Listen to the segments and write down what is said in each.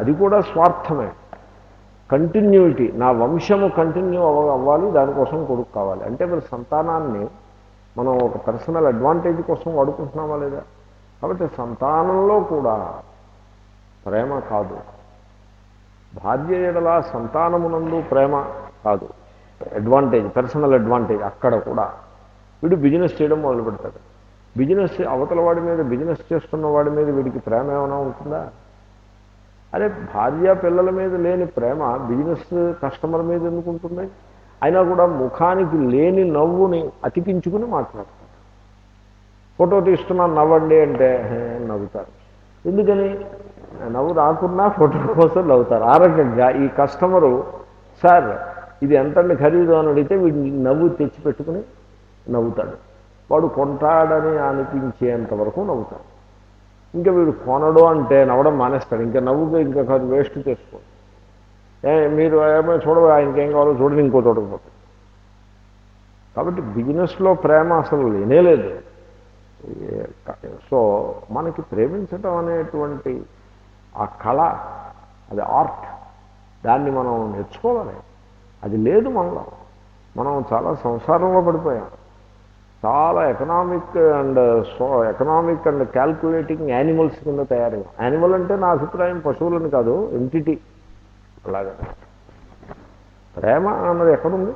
అది కూడా స్వార్థమే. కంటిన్యూటీ నా వంశము కంటిన్యూ అవ అవ్వాలి దానికోసం కొడుకు కావాలి. అంటే మరి సంతానాన్ని మనం ఒక పర్సనల్ అడ్వాంటేజ్ కోసం వాడుకుంటున్నామా లేదా? కాబట్టి సంతానంలో కూడా ప్రేమ కాదు. భార్య ఎడల సంతానమునందు ప్రేమ కాదు. అడ్వాంటేజ్ పర్సనల్ అడ్వాంటేజ్ అక్కడ కూడా. వీడు బిజినెస్ చేయడం మొదలు పెడతాడు బిజినెస్ అవతల వాడి మీద బిజినెస్ చేస్తున్న వాడి మీద వీడికి ప్రేమ ఏమైనా ఉంటుందా? అరే భార్య పిల్లల మీద లేని ప్రేమ బిజినెస్ కస్టమర్ మీద ఎందుకు ఉంటుంది? అయినా కూడా ముఖానికి లేని నవ్వుని అతికించుకుని మాట్లాడతారు. ఫోటో తీస్తున్నాను నవ్వండి అంటే నవ్వుతారు. ఎందుకని? నవ్వు రాకున్నా ఫోటో కోసం నవ్వుతారు. ఆ రకంగా ఈ కస్టమరు సార్ ఇది ఎంతండి ఖరీదు? అని అడిగితే వీడిని నవ్వు తెచ్చిపెట్టుకుని నవ్వుతాడు. వాడు కొంటాడని అనిపించేంత వరకు నవ్వుతాడు. ఇంకా వీడు కొనడు అంటే నవ్వడం మానేస్తాడు. ఇంకా నవ్వుగా ఇంకా కాదు వేస్ట్ చేసుకో మీరు ఏమైనా చూడవు? ఆయనకి కావాలో చూడని ఇంకో చూడకపోతే కాబట్టి బిజినెస్లో ప్రేమ అసలు లేనే లేదు. సో మనకి ప్రేమించటం అనేటువంటి ఆ కళ అది ఆర్ట్. దాన్ని మనం నేర్చుకోవాలి. అది లేదు మనలో. మనం చాలా సంసారంలో పడిపోయాం. చాలా economic and so economic and calculating animals కింద తయారు యానిమల్ అంటే నా అభిప్రాయం పశువులని కాదు ఎంటిటీ అలాగే. ప్రేమ అన్నది ఎక్కడుంది?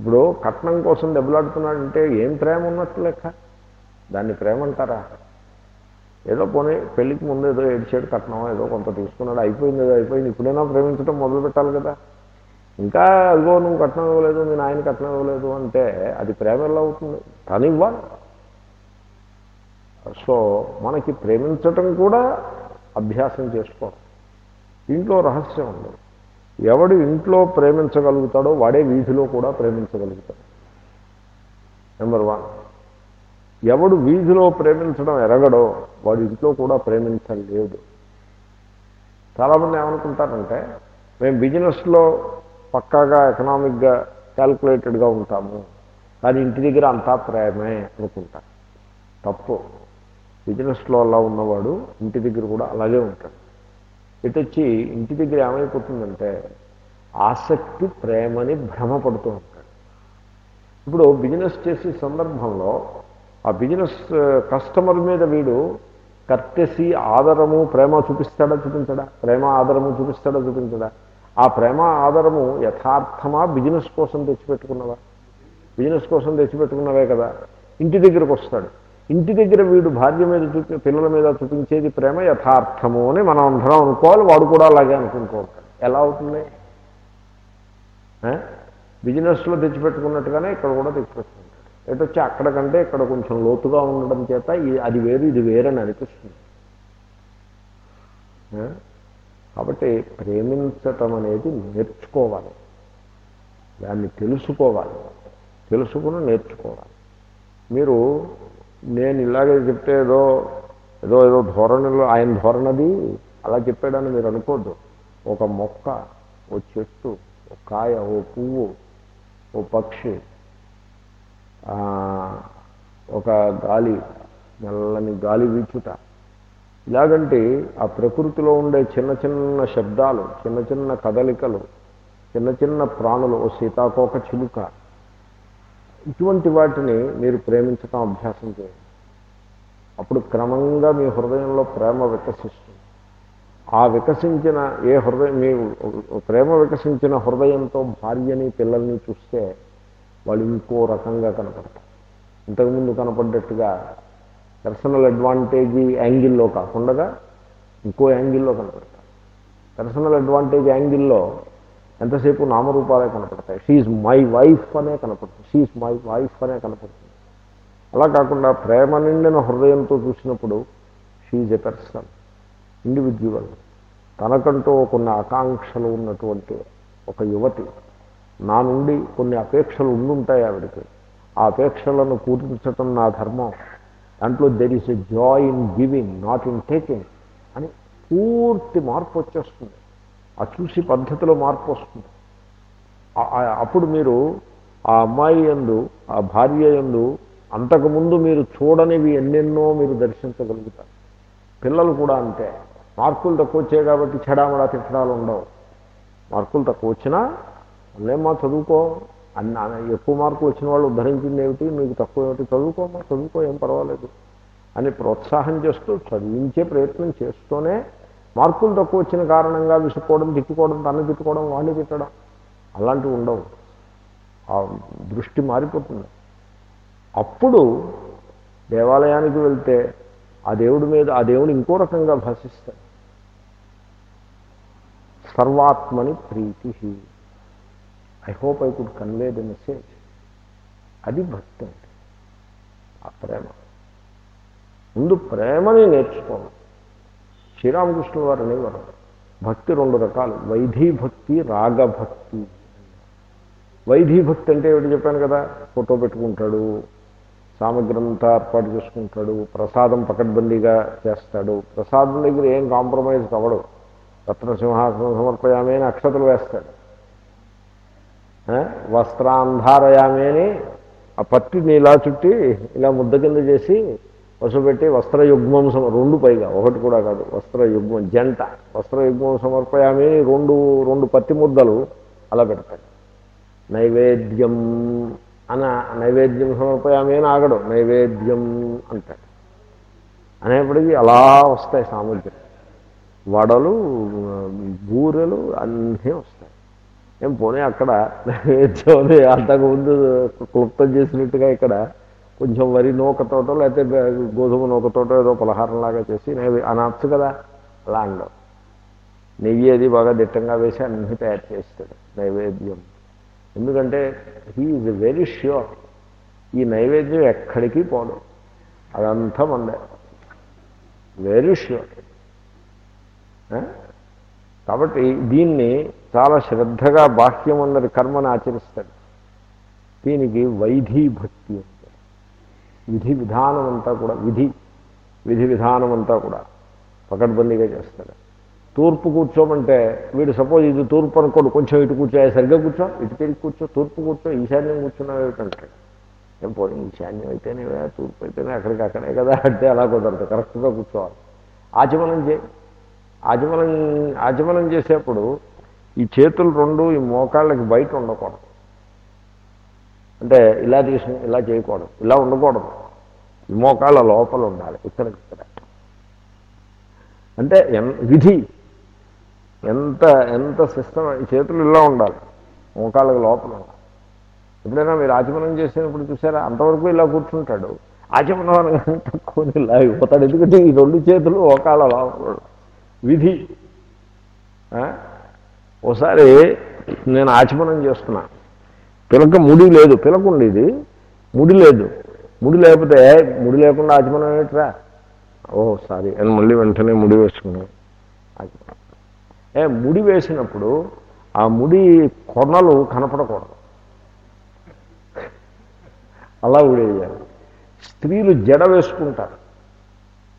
ఇప్పుడు కట్నం కోసం దెబ్బలాడుతున్నాడంటే ఏం ప్రేమ ఉన్నట్టు లెక్క? దాన్ని ప్రేమ అంటారా? ఏదో పోనీ పెళ్ళికి ముందు ఏదో ఏడ్చాడు కట్నం ఏదో కొంత తీసుకున్నాడు అయిపోయింది ఏదో అయిపోయింది. ఇప్పుడైనా ప్రేమించడం మొదలు పెట్టాలి కదా. ఇంకా అదిగో నువ్వు కట్నం ఇవ్వలేదు మీ నాయన కట్నం ఇవ్వలేదు అంటే అది ప్రేమ ఎలా అవుతుంది. తను ఇవ్వాలి. సో మనకి ప్రేమించటం కూడా అభ్యాసం చేసుకోవాలి. ఇంట్లో రహస్యం ఉంది. ఎవడు ఇంట్లో ప్రేమించగలుగుతాడో వాడే వీధిలో కూడా ప్రేమించగలుగుతాడు. నెంబర్ వన్ ఎవడు వీధిలో ప్రేమించడం ఎరగడో వాడు ఇంట్లో కూడా ప్రేమించలేడు చాలామంది ఏమనుకుంటారంటే మేము బిజినెస్లో పక్కాగా ఎకనామిక్గా క్యాల్కులేటెడ్గా ఉంటాము. కానీ ఇంటి దగ్గర అంతా ప్రేమే అనుకుంటా. తప్పు. బిజినెస్లో అలా ఉన్నవాడు ఇంటి దగ్గర కూడా అలాగే ఉంటాడు. ఇటు వచ్చి ఇంటి దగ్గర ఏమైపోతుందంటే ఆసక్తి ప్రేమని భ్రమపడుతూ ఉంటాడు. ఇప్పుడు బిజినెస్ చేసే సందర్భంలో ఆ బిజినెస్ కస్టమర్ మీద వీడు కర్తెసి ఆదరము ప్రేమ చూపిస్తాడా చూపించడా? ప్రేమ ఆదరము చూపిస్తాడా చూపించడా? ఆ ప్రేమ ఆదరము యథార్థమా బిజినెస్ కోసం తెచ్చిపెట్టుకున్నవా? బిజినెస్ కోసం తెచ్చిపెట్టుకున్నవే కదా. ఇంటి దగ్గరకు వస్తాడు. ఇంటి దగ్గర వీడు భార్య మీద చూపి పిల్లల మీద చూపించేది ప్రేమ యథార్థము అని మనం అందరం అనుకోవాలి. వాడు కూడా అలాగే అనుకుంటూ ఉంటాడు. ఎలా అవుతుంది? బిజినెస్లో తెచ్చిపెట్టుకున్నట్టుగానే ఇక్కడ కూడా తెచ్చిపెట్టుకుంటాడు. ఎటు వచ్చి అక్కడ కంటే ఇక్కడ కొంచెం లోతుగా ఉండడం చేత ఇది అది వేరు ఇది వేరని అనిపిస్తుంది. కాబట్టి ప్రేమించటం అనేది నేర్చుకోవాలి. దాన్ని తెలుసుకోవాలి. తెలుసుకుని నేర్చుకోవాలి. మీరు నేను ఇలాగే చెప్తే ఏదో ఏదో ఏదో ధోరణిలో ఆయన ధోరణది అలా చెప్పాడని మీరు అనుకోద్దు. ఒక మొక్క ఓ చెట్టు ఓ కాయ ఓ పువ్వు ఓ పక్షి ఒక గాలి నల్లని గాలి వీచుట. ఇలాగంటే ఆ ప్రకృతిలో ఉండే చిన్న చిన్న శబ్దాలు చిన్న చిన్న కదలికలు చిన్న చిన్న ప్రాణులు ఓ సీతాకోక చిలుక ఇటువంటి వాటిని మీరు ప్రేమించటం అభ్యాసం చేయండి. అప్పుడు క్రమంగా మీ హృదయంలో ప్రేమ వికసిస్తుంది. ఆ వికసించిన ఏ హృదయం మీ ప్రేమ వికసించిన హృదయంతో భార్యని పిల్లల్ని చూస్తే వాళ్ళు ఇంకో రకంగా కనపడతారు. ఇంతకుముందు కనపడ్డట్టుగా పర్సనల్ అడ్వాంటేజ్ యాంగిల్లో కాకుండా ఇంకో యాంగిల్లో కనపడతారు పర్సనల్ అడ్వాంటేజ్ యాంగిల్లో ఎంతసేపు నామరూపాలే కనపడతాయి. షీఈ్ మై వైఫ్ అనే కనపడుతుంది. షీఈ్ మై వైఫ్ అనే కనపడుతుంది. అలా కాకుండా ప్రేమ నిండిన హృదయంతో చూసినప్పుడు షీఈ్ ఎ పర్సన్ ఇండివిజువల్ తనకంటూ కొన్ని ఆకాంక్షలు ఉన్నటువంటి ఒక యువతి. నా నుండి కొన్ని అపేక్షలు ఉండుంటాయి ఆవిడకి. ఆ అపేక్షలను పూరించటం నా ధర్మం. దాంట్లో there is a joy in giving not in taking అని పూర్తి మార్పు వచ్చేస్తుంది. ఆ చూసి పద్ధతిలో మార్పు వస్తుంది. అప్పుడు మీరు ఆ అమ్మాయి ఎందు ఆ భార్య ఎందు అంతకుముందు మీరు చూడనివి ఎన్నెన్నో మీరు దర్శించగలుగుతారు. పిల్లలు కూడా అంతే. మార్కులు తక్కువ వచ్చాయి కాబట్టి చెడామడా తిట్టడాలు ఉండవు. మార్కులు తక్కువ వచ్చినా లేమ్మా చదువుకో? అన్న ఎక్కువ మార్కులు వచ్చిన వాళ్ళు ఉద్ధరించింది ఏమిటి? మీకు తక్కువ ఏమిటి? చదువుకోమా? చదువుకో ఏం పర్వాలేదు అని ప్రోత్సాహం చేస్తూ చదివించే ప్రయత్నం చేస్తూనే మార్కులు తక్కువ వచ్చిన కారణంగా విసుక్కోవడం తిట్టుకోవడం తన్ను తిట్టుకోవడం వాడిని తిట్టడం అలాంటివి ఉండవు. ఆ దృష్టి మారిపోతుంది. అప్పుడు దేవాలయానికి వెళ్తే ఆ దేవుడి మీద ఆ దేవుడు ఇంకో రకంగా భాషిస్తాడు. సర్వాత్మని ప్రీతి I hope I could convey the message అది భక్తి. అంటే ఆ ప్రేమ. ముందు ప్రేమని నేర్చుకోవాలి. శ్రీరామకృష్ణుల వారు అనేవారు భక్తి రెండు రకాలు. వైధీ భక్తి రాగభక్తి వైధీ భక్తి అంటే ఏమిటి చెప్పాను కదా? ఫోటో పెట్టుకుంటాడు సామగ్రి అంతా ఏర్పాటు చేసుకుంటాడు ప్రసాదం పకడ్బందీగా చేస్తాడు. ప్రసాదం దగ్గర ఏం కాంప్రమైజ్ కావడు రత్నసింహాసనం సమర్పయామే అని అక్షతలు వేస్తాడు. వస్త్రాంధారయామి అని ఆ పట్టిని ఇలా చుట్టి ఇలా ముద్ద కింద చేసి వసపెట్టి వస్త్రయుగ్మం సమ రెండు పైగా ఒకటి కూడా కాదు వస్త్రయుగ్మం జంట. వస్త్రయుగ్మం సమర్పయామి రెండు రెండు పత్తి ముద్దలు అలా పెడతాడు నైవేద్యం అని నైవేద్యం సమర్పయామి అని ఆగడు నైవేద్యం అంటాడు అనేప్పటికీ అలా వస్తాయి సామర్థ్యం వడలు బూరెలు అన్నీ వస్తాయి. ఏం పోనీ అక్కడ? నైవేద్యం అంతకుముందు క్లుప్తం చేసినట్టుగా ఇక్కడ కొంచెం వరి నూకతోటో లేకపోతే గోధుమ నూకతోటో ఏదో పలహారంలాగా చేసి నేను అనొచ్చు కదా అలా అండవు నెయ్యి అది బాగా దిట్టంగా వేసి అన్నీ తయారు చేస్తాడు నైవేద్యం. ఎందుకంటే హీఈ్ వెరీ ష్యూర్ ఈ నైవేద్యం ఎక్కడికి పోదు. అదంతా మందే. వెరీ ష్యూర్ కాబట్టి దీన్ని చాలా శ్రద్ధగా బాహ్యం అన్నది కర్మను ఆచరిస్తాడు. దీనికి వైధీ భక్తి అంటే విధి విధానం అంతా కూడా విధి విధి విధానం అంతా కూడా పకడ్బందీగా చేస్తాడు. తూర్పు కూర్చోమంటే వీడు సపోజ్ ఇది తూర్పు అనుకోడు కొంచెం ఇటు కూర్చో సరిగ్గా కూర్చో ఇటు తిరిగి కూర్చో తూర్పు కూర్చో ఈశాన్యం కూర్చున్నావు ఏమిటంటాడు ఏం పోనీ ఈశాన్యం అయితేనే తూర్పు అయితేనే అక్కడికి అక్కడే కదా అంటే అలా కుదరదు కరెక్ట్గా కూర్చోవాలి. ఆచమనం చేయి. ఆచమనం ఆచమనం చేసేప్పుడు ఈ చేతులు రెండు ఈ మోకాళ్ళకి బయట ఉండకూడదు. అంటే ఇలా తీసు ఇలా చేయకూడదు. ఇలా ఉండకూడదు. ఈ మోకాళ్ళ లోపల ఉండాలి ఇక్కడ ఇక్కడ. అంటే విధి. ఎంత ఎంత సిస్టమ్ ఈ చేతులు ఇలా ఉండాలి మోకాళ్ళకి లోపల ఉండాలి. ఎప్పుడైనా మీరు ఆచమనం చేసినప్పుడు చూసారా? అంతవరకు ఇలా కూర్చుంటాడు. ఆచమనం అనగానే తక్కువ ఇలా అయిపోతాడు ఎందుకంటే ఈ రెండు చేతులు ఒకళ్ళ లోపల విధి. ఓసారి ఒకసారి నేను ఆచమనం చేస్తున్నా పిలక ముడి లేదు పిలక ఉండేది ముడి లేదు. ముడి లేకపోతే ముడి లేకుండా ఆచమనం ఏమిట్రా? Oh sorry. అని మళ్ళీ వెంటనే ముడి వేసుకున్నాను. ఆచమనం. ఏ ముడి వేసినప్పుడు ఆ ముడి కొనలు కనపడకూడదు. అలా ఊడేయాలి స్త్రీలు జడ వేసుకుంటారు.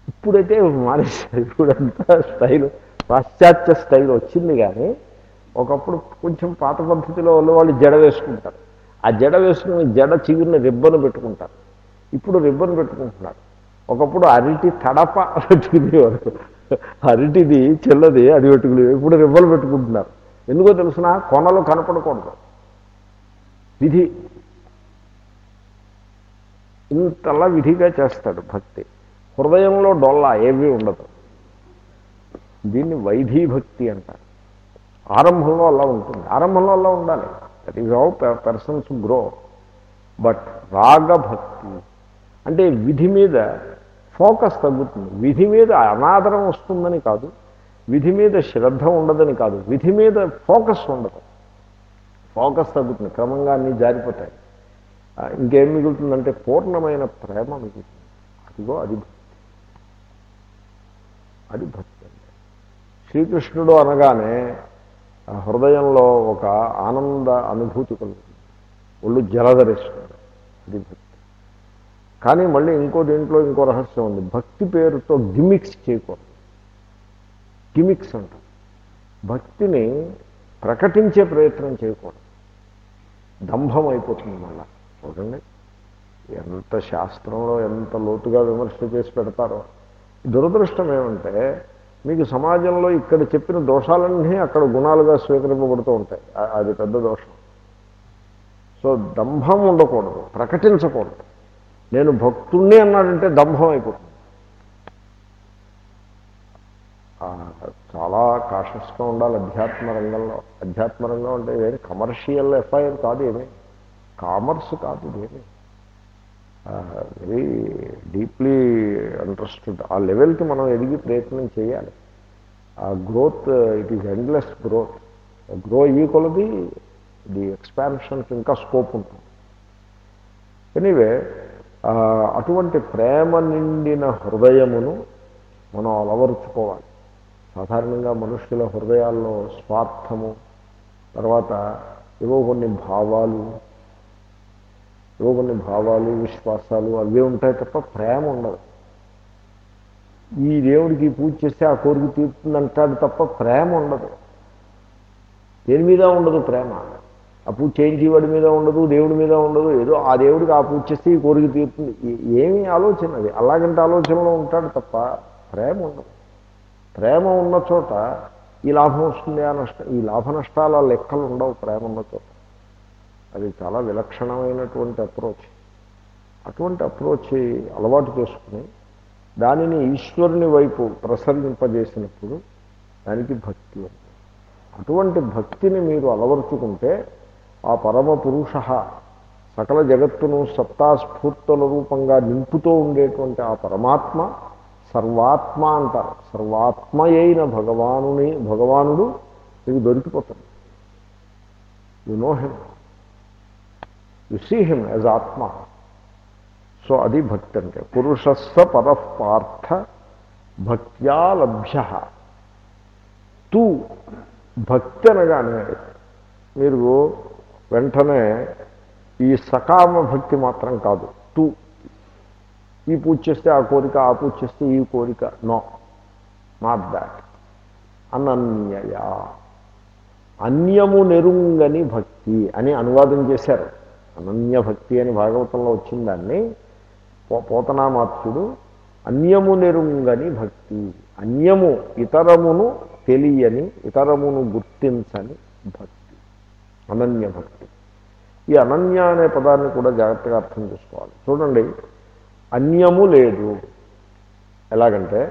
ఇప్పుడైతే మానేశారు. ఇప్పుడంతా స్టైల్ పాశ్చాత్య స్టైల్ వచ్చింది కానీ ఒకప్పుడు కొంచెం పాత పద్ధతిలో ఉన్న వాళ్ళు జడ వేసుకుంటారు. ఆ జడ వేసుకుని జడ చిగురిన రిబ్బను పెట్టుకుంటారు. ఇప్పుడు రిబ్బన్ పెట్టుకుంటున్నారు. ఒకప్పుడు అరటి తడప పెట్టుకునేవారు అరటిది చెల్లది అది పెట్టుకునే ఇప్పుడు రిబ్బలు పెట్టుకుంటున్నారు. ఎందుకో తెలిసిన? కొనలు కనపడకూడదు. విధి. ఇంతలా విధిగా చేస్తాడు భక్తి. హృదయంలో డొల్లా ఏమీ ఉండదు. దీన్ని వైధీ భక్తి అంటారు. ఆరంభంలో అలా ఉంటుంది. ఆరంభంలో అలా ఉండాలి. That is how persons grow but రాగభక్తి అంటే విధి మీద ఫోకస్ తగ్గుతుంది. విధి మీద అనాదరం వస్తుందని కాదు. విధి మీద శ్రద్ధ ఉండదని కాదు. విధి మీద ఫోకస్ ఉండదు. ఫోకస్ తగ్గుతుంది. క్రమంగా అన్నీ జారిపోతాయి. ఇంకేం మిగులుతుందంటే పూర్ణమైన ప్రేమ మిగులుతుంది. అదిగో అది భక్తి అది భక్తి అంటే శ్రీకృష్ణుడు అనగానే హృదయంలో ఒక ఆనంద అనుభూతి కలుగుతుంది. ఒళ్ళు జలధరిస్తుంది. ఇది భక్తి. కానీ మళ్ళీ ఇంకో దీంట్లో ఇంకో రహస్యం ఉంది. భక్తి పేరుతో గిమిక్స్ చేయకూడదు. గిమిక్స్ అంటారు భక్తిని ప్రకటించే ప్రయత్నం చేయకూడదు. దంభం అయిపోతుంది మళ్ళా. చూడండి. ఎంత శాస్త్రంలో ఎంత లోతుగా విమర్శ చేసి పెడతారో. దురదృష్టం ఏమంటే మీకు సమాజంలో ఇక్కడ చెప్పిన దోషాలన్నీ అక్కడ గుణాలుగా స్వీకరింపబడుతూ ఉంటాయి. అది పెద్ద దోషం. సో దంభం ఉండకూడదు ప్రకటించకూడదు. నేను భక్తుణ్ణి అన్నాడంటే దంభం అయిపోతుంది. చాలా కాషస్గా ఉండాలి అధ్యాత్మ రంగంలో. అధ్యాత్మ రంగం అంటే ఏమి? కమర్షియల్ ఎఫ్ఐఆర్ కాదు ఏమి? కామర్స్ కాదు ఇదేమి? వెరీ డీప్లీ ఇంట్రెస్టెడ్ ఆ లెవెల్కి మనం ఎదిగి ప్రయత్నం చేయాలి. ఆ growth it is endless growth. Grow అయ్యి కొలది ది ఎక్స్పాన్షన్కి ఇంకా స్కోప్ ఉంటుంది. ఎనీవే అటువంటి ప్రేమ నిండిన హృదయమును మనం అలవరుచుకోవాలి. సాధారణంగా మనుషుల హృదయాల్లో స్వార్థము తర్వాత ఏవో కొన్ని భావాలు ఏవో కొన్ని భావాలు విశ్వాసాలు అవే ఉంటాయి తప్ప ప్రేమ ఉండదు. ఈ దేవుడికి పూజ చేస్తే ఆ కోరిక తీరుతుంది అంటాడు తప్ప ప్రేమ ఉండదు. దేని మీద ఉండదు ప్రేమ? ఆ పూజ చేయించేవాడి మీద ఉండదు దేవుడి మీద ఉండదు ఏదో ఆ దేవుడికి ఆ పూజ చేస్తే ఈ కోరిక తీరుతుంది. ఏమి ఆలోచన అది. అలాగంటే ఆలోచనలో ఉంటాడు తప్ప ప్రేమ ఉండదు. ప్రేమ ఉన్న చోట ఈ లాభం వస్తుంది ఆ నష్టం ఈ లాభ నష్టాల లెక్కలు ఉండవు ప్రేమ ఉన్న చోట. అది చాలా విలక్షణమైనటువంటి అప్రోచ్ అటువంటి అప్రోచ్ అలవాటు చేసుకుని దానిని ఈశ్వరుని వైపు ప్రసరింపజేసినప్పుడు దానికి భక్తి ఉంది. అటువంటి భక్తిని మీరు అలవరుచుకుంటే ఆ పరమ పురుష సకల జగత్తును సత్తాస్ఫూర్తుల రూపంగా నింపుతూ ఉండేటువంటి ఆ పరమాత్మ సర్వాత్మ అంటారు. సర్వాత్మయైన భగవానుని భగవానుడు మీకు దొరికిపోతాడు. You know him you see him as ఆత్మ సో అది భక్తి అంటే పురుషస్వ పరపార్థ భక్త్యా లభ్య. తూ భక్తి అనగానే మీరు వెంటనే ఈ సకామ భక్తి మాత్రం కాదు. తూ. ఈ పూజ చేస్తే ఆ కోరిక ఆ పూజ చేస్తే ఈ కోరిక. నో. నాట్ దాట్ అనన్యయ. అన్యము నెరుంగని భక్తి అని అనువాదం చేశారు. అనన్య భక్తి అని భాగవతంలో వచ్చిన దాన్ని పో పోతనామాత్యుడు అన్యము నెరుంగని భక్తి అన్యము ఇతరమును తెలియని ఇతరమును గుర్తించని భక్తి అనన్య భక్తి ఈ అనన్య అనే పదాన్ని కూడా జాగ్రత్తగా అర్థం చేసుకోవాలి. చూడండి అన్యము లేదు. ఎలాగంటే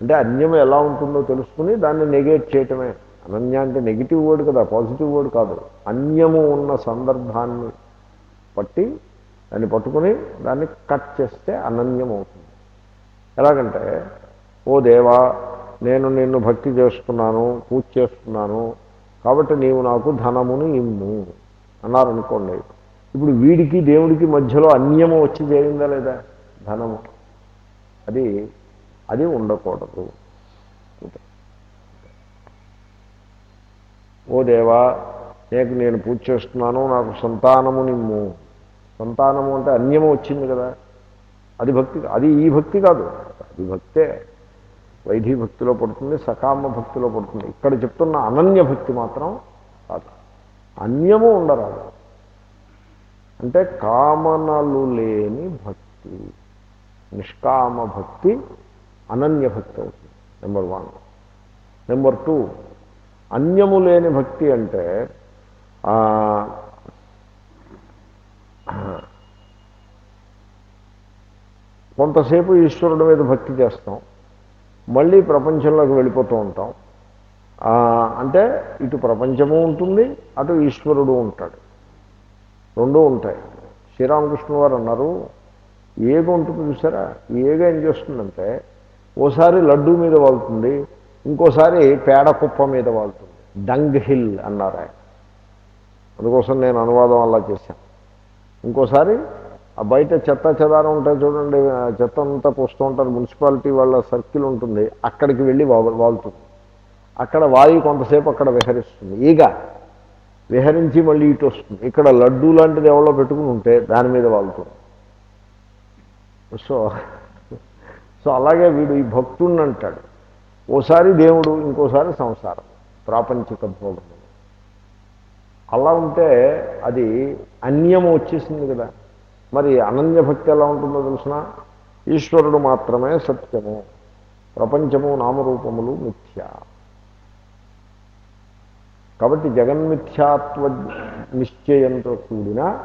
అంటే అన్యము ఎలా ఉంటుందో తెలుసుకుని దాన్ని నెగేట్ చేయటమే. అనన్య అంటే నెగిటివ్ వర్డ్ కదా పాజిటివ్ వర్డ్ కాదు. అన్యము ఉన్న సందర్భాన్ని పట్టి దాన్ని పట్టుకుని దాన్ని కట్ చేస్తే అనన్యం అవుతుంది ఎలాగంటే ఓ దేవా నేను నిన్ను భక్తి చేస్తున్నాను పూజ చేస్తున్నాను కాబట్టి నీవు నాకు ధనమును ఇమ్ము అన్నారనుకోండి. ఇప్పుడు వీడికి దేవుడికి మధ్యలో అన్యము వచ్చి చేరిందా లేదా? ధనము. అది అది ఉండకూడదు. ఓ దేవా నీకు నేను పూజ చేస్తున్నాను నాకు సంతానము నిమ్ము సంతానము అంటే అన్యము వచ్చింది కదా. అది భక్తి అది ఈ భక్తి కాదు. అది భక్తే. వైధీ భక్తిలో పడుతుంది సకామ భక్తిలో పడుతుంది. ఇక్కడ చెప్తున్న అనన్య భక్తి మాత్రం కాదు. అన్యము ఉండరాదు. అంటే కామనలు లేని భక్తి. నిష్కామ భక్తి అనన్య భక్తి అవుతుంది. Number one. Number two. అన్యము లేని భక్తి అంటే కొంతసేపు ఈశ్వరుడి మీద భక్తి చేస్తాం. మళ్ళీ ప్రపంచంలోకి వెళ్ళిపోతూ ఉంటాం. అంటే ఇటు ప్రపంచము ఉంటుంది అటు ఈశ్వరుడు ఉంటాడు. రెండూ ఉంటాయి. శ్రీరామకృష్ణ వారు అన్నారు ఏగ ఉంటుంది చూసారా? ఏగ ఏం చేస్తుందంటే ఓసారి లడ్డూ మీద వాళ్తుంది ఇంకోసారి పేడ కుప్ప మీద వాళ్తుంది. డంగ్ హిల్ అన్నారు ఆయన. అందుకోసం నేను అనువాదం అలా చేశాను. ఇంకోసారి ఆ బయట చెత్త చెదారం ఉంటాయి చూడండి చెత్త అంతా పోస్తూ ఉంటారు మున్సిపాలిటీ వాళ్ళ సర్కిల్ ఉంటుంది అక్కడికి వెళ్ళి వాలుతుంది. అక్కడ వాయు కొంతసేపు అక్కడ విహరిస్తుంది. ఈగ విహరించి మళ్ళీ ఇటు వస్తుంది. ఇక్కడ లడ్డూ లాంటిది ఎవరో పెట్టుకుని ఉంటే దాని మీద వాలుతుంది. సో సో అలాగే వీడు ఈ భక్తుడిని అంటాడు. ఓసారి దేవుడు ఇంకోసారి సంసారం ప్రాపంచిక భోగం అలా ఉంటే అది అన్యము వచ్చేసింది కదా. మరి అనన్య భక్తి ఎలా ఉంటుందో తెలిసిన? ఈశ్వరుడు మాత్రమే సత్యము. ప్రపంచము నామరూపములు మిథ్య. కాబట్టి జగన్మిథ్యాత్వ నిశ్చయంతో కూడిన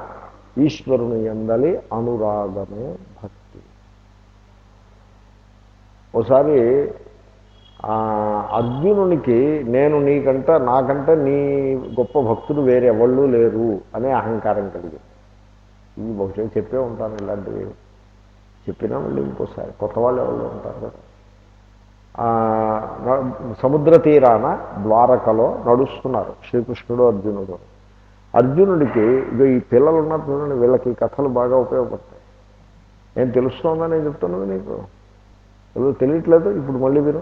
ఈశ్వరుని ఎందలి అనురాగమే భక్తి. ఒకసారి ఆ, అర్జునునికి నేను నీకంట నాకంటే నీ గొప్ప భక్తుడు వేరెవళ్ళు లేరు అనే అహంకారం కలిగింది. ఇది బహుశా చెప్పే ఉంటాను ఇలాంటివి. చెప్పినా మళ్ళీ ఇంకోసారి. కొత్త వాళ్ళు ఎవరు ఉంటారు కదా. సముద్ర తీరాన ద్వారకలో నడుస్తున్నారు శ్రీకృష్ణుడు అర్జునుడు. అర్జునుడికి ఇక ఈ పిల్లలు ఉన్నారు చూడండి వీళ్ళకి ఈ కథలు బాగా ఉపయోగపడతాయి. నేను తెలుస్తోందని నేను చెప్తున్నది నీకు? ఏదో తెలియట్లేదు? ఇప్పుడు మళ్ళీ విను.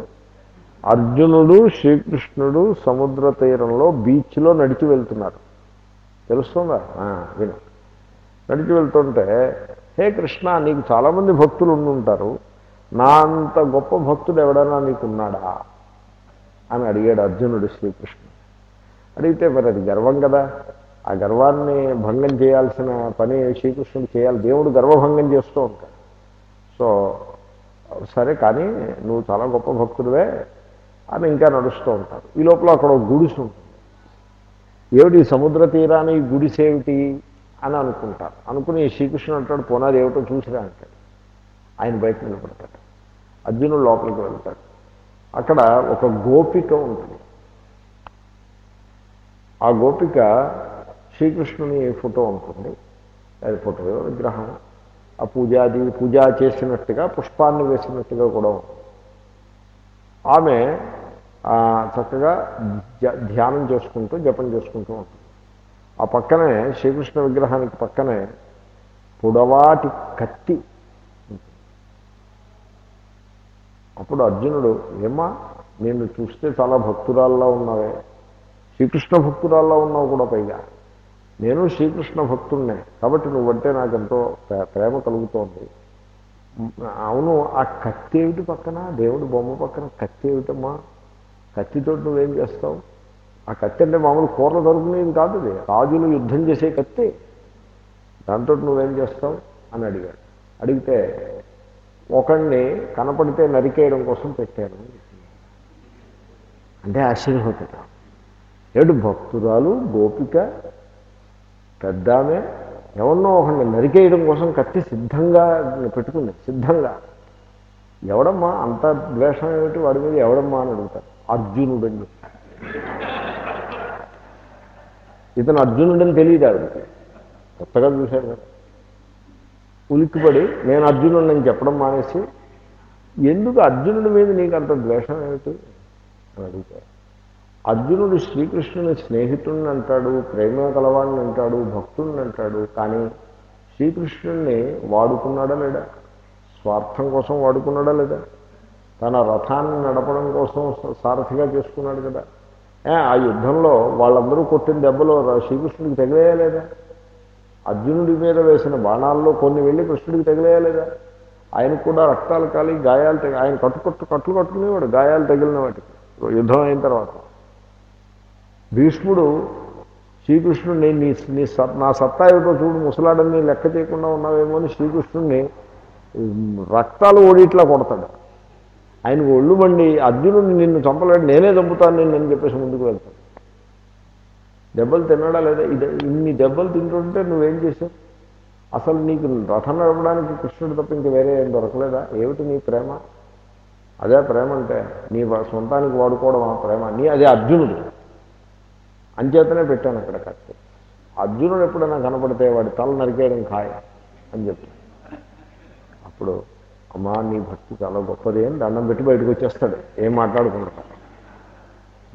అర్జునుడు శ్రీకృష్ణుడు సముద్ర తీరంలో బీచ్లో నడిచి వెళ్తున్నారు. తెలుస్తుందా? విను. నడిచి వెళ్తుంటే హే కృష్ణ నీకు చాలామంది భక్తులు ఉండి ఉంటారు నా అంత గొప్ప భక్తుడు ఎవడైనా నీకున్నాడా? అని అడిగాడు అర్జునుడు శ్రీకృష్ణుడు. అడిగితే మరి అది గర్వం కదా. ఆ గర్వాన్ని భంగం చేయాల్సిన పని శ్రీకృష్ణుడు చేయాలి. దేవుడు గర్వభంగం చేస్తూ ఉంటాడు. సో సరే కానీ నువ్వు చాలా గొప్ప భక్తుడివే. అని ఇంకా నడుస్తూ ఉంటారు ఈ లోపల అక్కడ ఒక గుడిసు ఉంటుంది. ఏమిటి సముద్ర తీరాన్ని? గుడిసేమిటి అని అనుకుంటారు అనుకుని శ్రీకృష్ణుడు అంటాడు పోనాది ఏమిటో చూసిరా అంటాడు. ఆయన బయట నిలబడతాడు. అర్జునుడు లోపలికి వెళ్తాడు. అక్కడ ఒక గోపిక ఉంటుంది. ఆ గోపిక శ్రీకృష్ణుని ఫోటో ఉంటుంది. అది ఫోటో విగ్రహం. ఆ పూజాది పూజ చేసినట్టుగా పుష్పాన్ని వేసినట్టుగా కూడా ఉంటుంది. ఆమె చక్కగా ధ్యానం చేసుకుంటూ జపం చేసుకుంటూ ఉంటుంది. ఆ పక్కనే శ్రీకృష్ణ విగ్రహానికి పక్కనే పొడవాటి కత్తి. అప్పుడు అర్జునుడు ఏమ్మా నేను చూస్తే చాలా భక్తురాల్లో ఉన్నావే. శ్రీకృష్ణ భక్తురాల్లో ఉన్నావు కూడా పైగా. నేను శ్రీకృష్ణ భక్తుడినే కాబట్టి నువ్వంటే నాకు ఎంతో ప్రేమ కలుగుతోంది. అవును ఆ కత్తి ఏమిటి పక్కన? దేవుడి బొమ్మ పక్కన కత్తి ఏమిటమ్మా? కత్తితో నువ్వేం చేస్తావు? ఆ కత్తి అంటే మామూలు కూరలు దొరుకునేది కాదు అది రాజులు యుద్ధం చేసే కత్తి. దాంతో నువ్వేం చేస్తావు? అని అడిగాడు. అడిగితే ఒకడిని కనపడితే నరికేయడం కోసం పెట్టాను. అంటే ఆశ్చర్యపోతాడు ఏడు భక్తురాలు గోపిక పెద్దామె ఎవరినో ఒకడిని నరికేయడం కోసం కత్తి సిద్ధంగా పెట్టుకుంది. సిద్ధంగా. ఎవడమ్మా? అంత ద్వేషం ఏమిటి? వాడి మీద ఎవడమ్మా అని అడుగుతారు అర్జునుడు అని చెప్తారు ఇతను అర్జునుడని తెలియదు ఆవిడకి. కొత్తగా చూశాడు కదా. ఉలిక్కిపడి నేను అర్జునుడిని చెప్పడం మానేసి ఎందుకు అర్జునుడి మీద నీకు అంత ద్వేషం ఏమిటి? అని అడుగుతారు. అర్జునుడు శ్రీకృష్ణుని స్నేహితుడిని అంటాడు ప్రేమ కలవాడిని అంటాడు భక్తుడిని అంటాడు కానీ శ్రీకృష్ణుడిని వాడుకున్నాడా లేడా? స్వార్థం కోసం వాడుకున్నాడా లేదా? తన రథాన్ని నడపడం కోసం సారథిగా చేసుకున్నాడు కదా. ఆ యుద్ధంలో వాళ్ళందరూ కొట్టిన దెబ్బలో శ్రీకృష్ణుడికి తగిలేయలేదా అర్జునుడి మీద వేసిన బాణాల్లో కొన్ని వెళ్ళి కృష్ణుడికి తగిలేయలేదా ఆయనకు కూడా రక్తాలు కాలి గాయాలు తగి ఆయన కట్టుకొట్టు కట్లు కట్టుకునేవాడు గాయాలు తగిలిన వాటికి. యుద్ధం అయిన తర్వాత భీష్ముడు శ్రీకృష్ణుడిని నీ నీ సత్ నా సత్తా ఏమిటో చూడు ముసలాడని లెక్క చేయకుండా ఉన్నావేమో అని శ్రీకృష్ణుడిని రక్తాలు ఓడిట్లా కొడతాడు. ఆయనకు ఒళ్ళు మండి అర్జునుడు నిన్ను చంపలేడు నేనే చంపుతాను నేను అని చెప్పేసి ముందుకు వెళ్తాను దెబ్బలు తినడా లేదా? ఇది ఇన్ని దెబ్బలు తింటుంటే నువ్వేం చేసావు అసలు నీకు రథం నడపడానికి కృష్ణుడు తప్ప ఇంక వేరే ఏం దొరకలేదా? ఏమిటి నీ ప్రేమ? అదే ప్రేమ అంటే నీ సొంతానికి వాడుకోవడం ఆ ప్రేమ. నీ అదే అర్జునుడు. అంచేతనే పెట్టాను అక్కడ కరెక్ట్ అర్జునుడు ఎప్పుడైనా కనపడితే వాడి తల నరికేయడం ఖాయ అని చెప్పి అప్పుడు అమ్మా నీ భక్తి చాలా గొప్పది అని దండం పెట్టి బయటకు వచ్చేస్తాడు. ఏం మాట్లాడుకుంటాడు?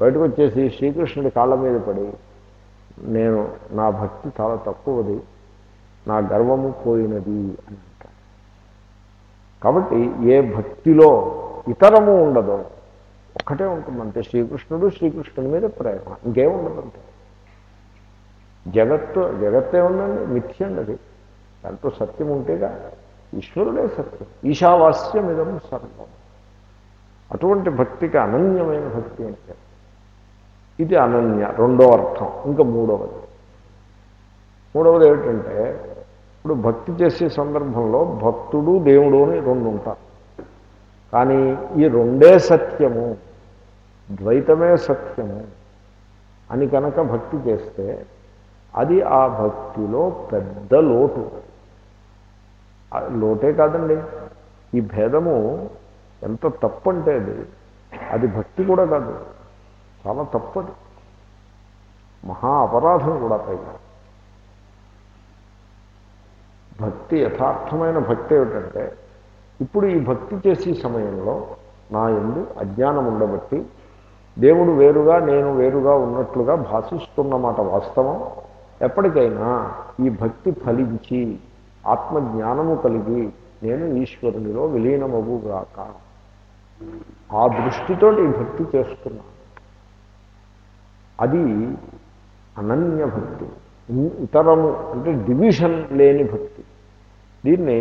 బయటకు వచ్చేసి శ్రీకృష్ణుడి కాళ్ళ మీద పడి నేను నా భక్తి చాలా తక్కువది నా గర్వము పోయినది అని అంటాడు. కాబట్టి ఏ భక్తిలో ఇతరము ఉండదు ఒక్కటే ఉంటుందంటే శ్రీకృష్ణుడు శ్రీకృష్ణుడి మీద ప్రేమ. ఇంకేం ఉండదంటే. జగత్తు జగత్తే ఉందండి మిథ్య అండి అది దాంట్లో సత్యం ఉంటేగా ఈశ్వరుడే సత్యం. ఈశావాస్యమిదం సర్వం. అటువంటి భక్తికి అనన్యమైన భక్తి అంటే ఇది అనన్య రెండో అర్థం ఇంకా మూడవది. మూడవది ఏమిటంటే ఇప్పుడు భక్తి చేసే సందర్భంలో భక్తుడు దేవుడు అని రెండు ఉంటారు. కానీ ఈ రెండే సత్యము ద్వైతమే సత్యము అని కనుక భక్తి చేస్తే అది ఆ భక్తిలో పెద్ద లోటు. లోటే కాదండి. ఈ భేదము ఎంత తప్పు అంటే అది. అది భక్తి కూడా కాదు. చాలా తప్పది. మహా అపరాధం కూడా పైగా. భక్తి యథార్థమైన భక్తి ఏమిటంటే ఇప్పుడు ఈ భక్తి చేసే సమయంలో నా ఎందు అజ్ఞానం ఉండబట్టి దేవుడు వేరుగా నేను వేరుగా ఉన్నట్లుగా భాషిస్తున్నమాట వాస్తవం. ఎప్పటికైనా ఈ భక్తి ఫలించి ఆత్మజ్ఞానము కలిగి నేను ఈశ్వరునిలో విలీనమవుగాక ఆ దృష్టితో ఈ భక్తి చేస్తున్నాను అది అనన్య భక్తి. ఇతరము అంటే డివిజన్ లేని భక్తి. దీన్ని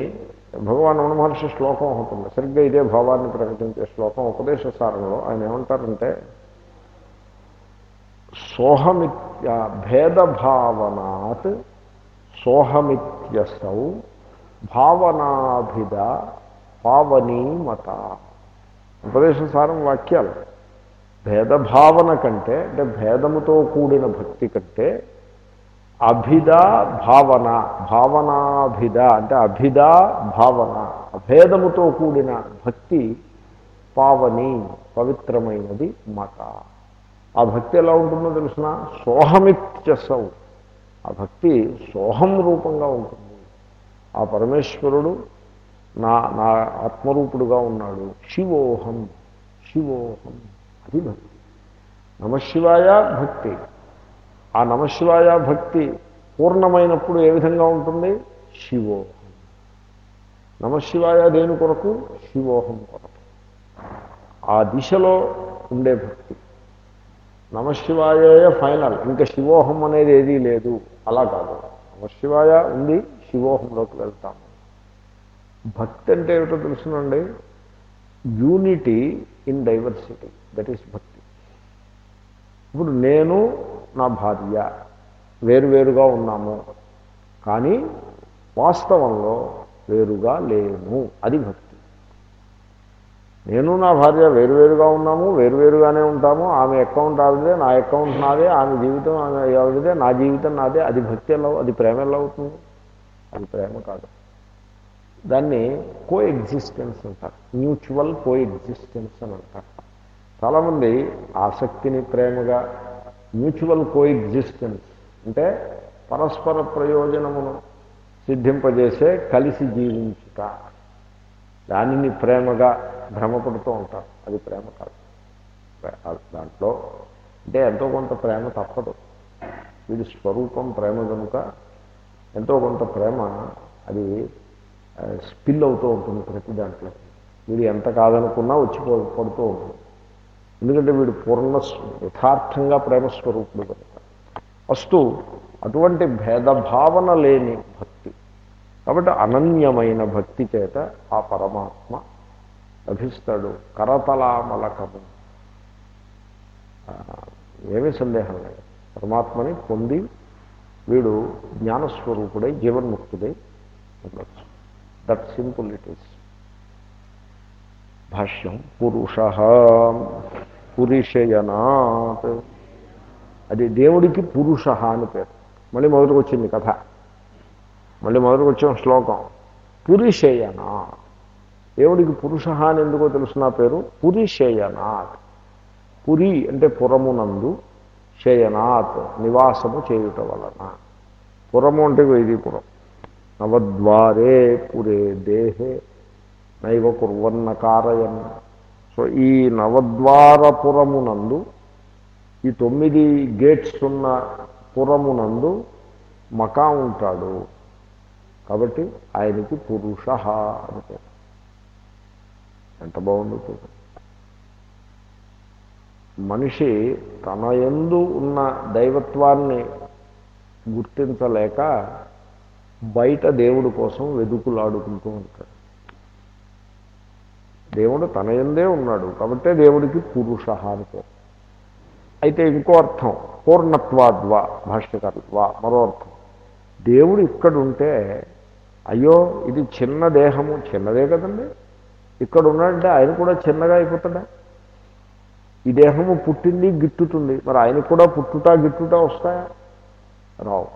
భగవాన్ రమణ మహర్షి శ్లోకం అవుతుంది సరిగ్గా ఇదే భావాన్ని ప్రకటించే శ్లోకం ఉపదేశ సారంలో ఆయన ఏమంటారంటే సోహమిత్య భేదభావనాత్ సోహమిత్యసౌ భావనాభిద పావనీమత ఉపదేశ సారం వాక్యాలు. భేదభావన కంటే అంటే భేదముతో కూడిన భక్తి కంటే అభిద భావన భావనాభిద అంటే అభిద భావన అభేదముతో కూడిన భక్తి పావని పవిత్రమైనది మత. ఆ భక్తి ఎలా ఉంటుందో తెలిసిన? సోహమిత్యసౌ. ఆ భక్తి సోహం రూపంగా ఉంటుంది. ఆ పరమేశ్వరుడు నా నా ఆత్మరూపుడుగా ఉన్నాడు. శివోహం శివోహం. అది భక్తి. నమశివాయ భక్తి. ఆ నమశివాయ భక్తి పూర్ణమైనప్పుడు ఏ విధంగా ఉంటుంది? శివోహం. నమశివాయ దేని కొరకు? శివోహం కొరకు. ఆ దిశలో ఉండే భక్తి. నమశివాయ ఫైనల్. ఇంకా శివోహం అనేది ఏదీ లేదు. అలా కాదు. నమశివాయ ఉంది శివోహంలోకి వెళ్తాము భక్తి అంటే ఏమిటో తెలుసునండి? Unity in diversity. That is bhakti. ఇప్పుడు నేను నా భార్య వేరువేరుగా ఉన్నాము. కానీ వాస్తవంలో వేరుగా లేను అది భక్తి. నేను నా భార్య వేరువేరుగా ఉన్నాము వేరువేరుగానే ఉంటాము. ఆమె అకౌంట్ ఆవిదే నా అకౌంట్ నాదే ఆమె జీవితం ఆమె ఆవిడదే నా జీవితం నాదే. అది భక్తి ఎలా అది ప్రేమ ఎలా అవుతుంది? అది ప్రేమ కాదు. దాన్ని కో ఎగ్జిస్టెన్స్ అంటారు. మ్యూచువల్ కో ఎగ్జిస్టెన్స్ అని అంటారు. చాలామంది ఆసక్తిని ప్రేమగా మ్యూచువల్ కో ఎగ్జిస్టెన్స్ అంటే పరస్పర ప్రయోజనమును సిద్ధింపజేసే కలిసి జీవించుట. దానిని ప్రేమగా భ్రమపడుతూ ఉంటారు అది ప్రేమ కాదు. దాంట్లో అంటే ఎంతో కొంత ప్రేమ తప్పదు. వీడి స్వరూపం ప్రేమ కనుక ఎంతో కొంత ప్రేమ అది స్పిల్ అవుతూ ఉంటుంది ప్రతి దాంట్లో. వీడు ఎంత కాదనుకున్నా వచ్చి పడుతూ ఉంటుంది. ఎందుకంటే వీడు పూర్ణ యథార్థంగా ప్రేమస్వరూపుడు కనుక. వస్తు అటువంటి భేదభావన లేని భక్తి. కాబట్టి అనన్యమైన భక్తి చేత ఆ పరమాత్మ లభిస్తాడు కరతలామలకము. ఏమీ సందేహం లేదు. పరమాత్మని పొంది వీడు జ్ఞానస్వరూపుడై జీవన్ముక్తుడై ఉండొచ్చు. దట్ సింపుల్ ఇట్ ఈస్ భాష్యం పురుష పురుషయనాత్. అది దేవుడికి పురుష అని పేరు. మళ్ళీ మొదటికి వచ్చింది కథ. మళ్ళీ మొదటికి వచ్చిన శ్లోకం. పురుషయన. దేవుడికి పురుష అని ఎందుకో తెలుసిన పేరు? పురిషేయనాథ్ పురి అంటే పురమునందు శయనాత్ నివాసము చేయుట వలన. పురము అంటే వైదీపురం నవద్వారే పురే దేహే నైవ కుర్వన్న కారయన్ సో ఈ నవద్వారపురమునందు ఈ తొమ్మిది గేట్స్ ఉన్న పురమునందు మకా ఉంటాడు. కాబట్టి ఆయనకి పురుష అని పేరు. ఎంత బాగుందో చూడండి మనిషి తన యందు ఉన్న దైవత్వాన్ని గుర్తించలేక బయట దేవుడి కోసం వెదుకులాడుకుంటూ ఉంటాడు. దేవుడు తన యందే ఉన్నాడు కాబట్టే దేవుడికి పురుష అని పేరు. అయితే ఇంకో అర్థం పూర్ణత్వాద్వా భాష్యకర్వా మరో అర్థం. దేవుడు ఇక్కడ ఉంటే అయ్యో ఇది చిన్న దేహము. చిన్నదే కదండి. ఇక్కడ ఉన్నాడంటే ఆయన కూడా చిన్నగా అయిపోతాడా? ఈ దేహము పుట్టింది గిట్టుతుంది. మరి ఆయనకు కూడా పుట్టుట గిట్టుట వస్తాయా? రావు.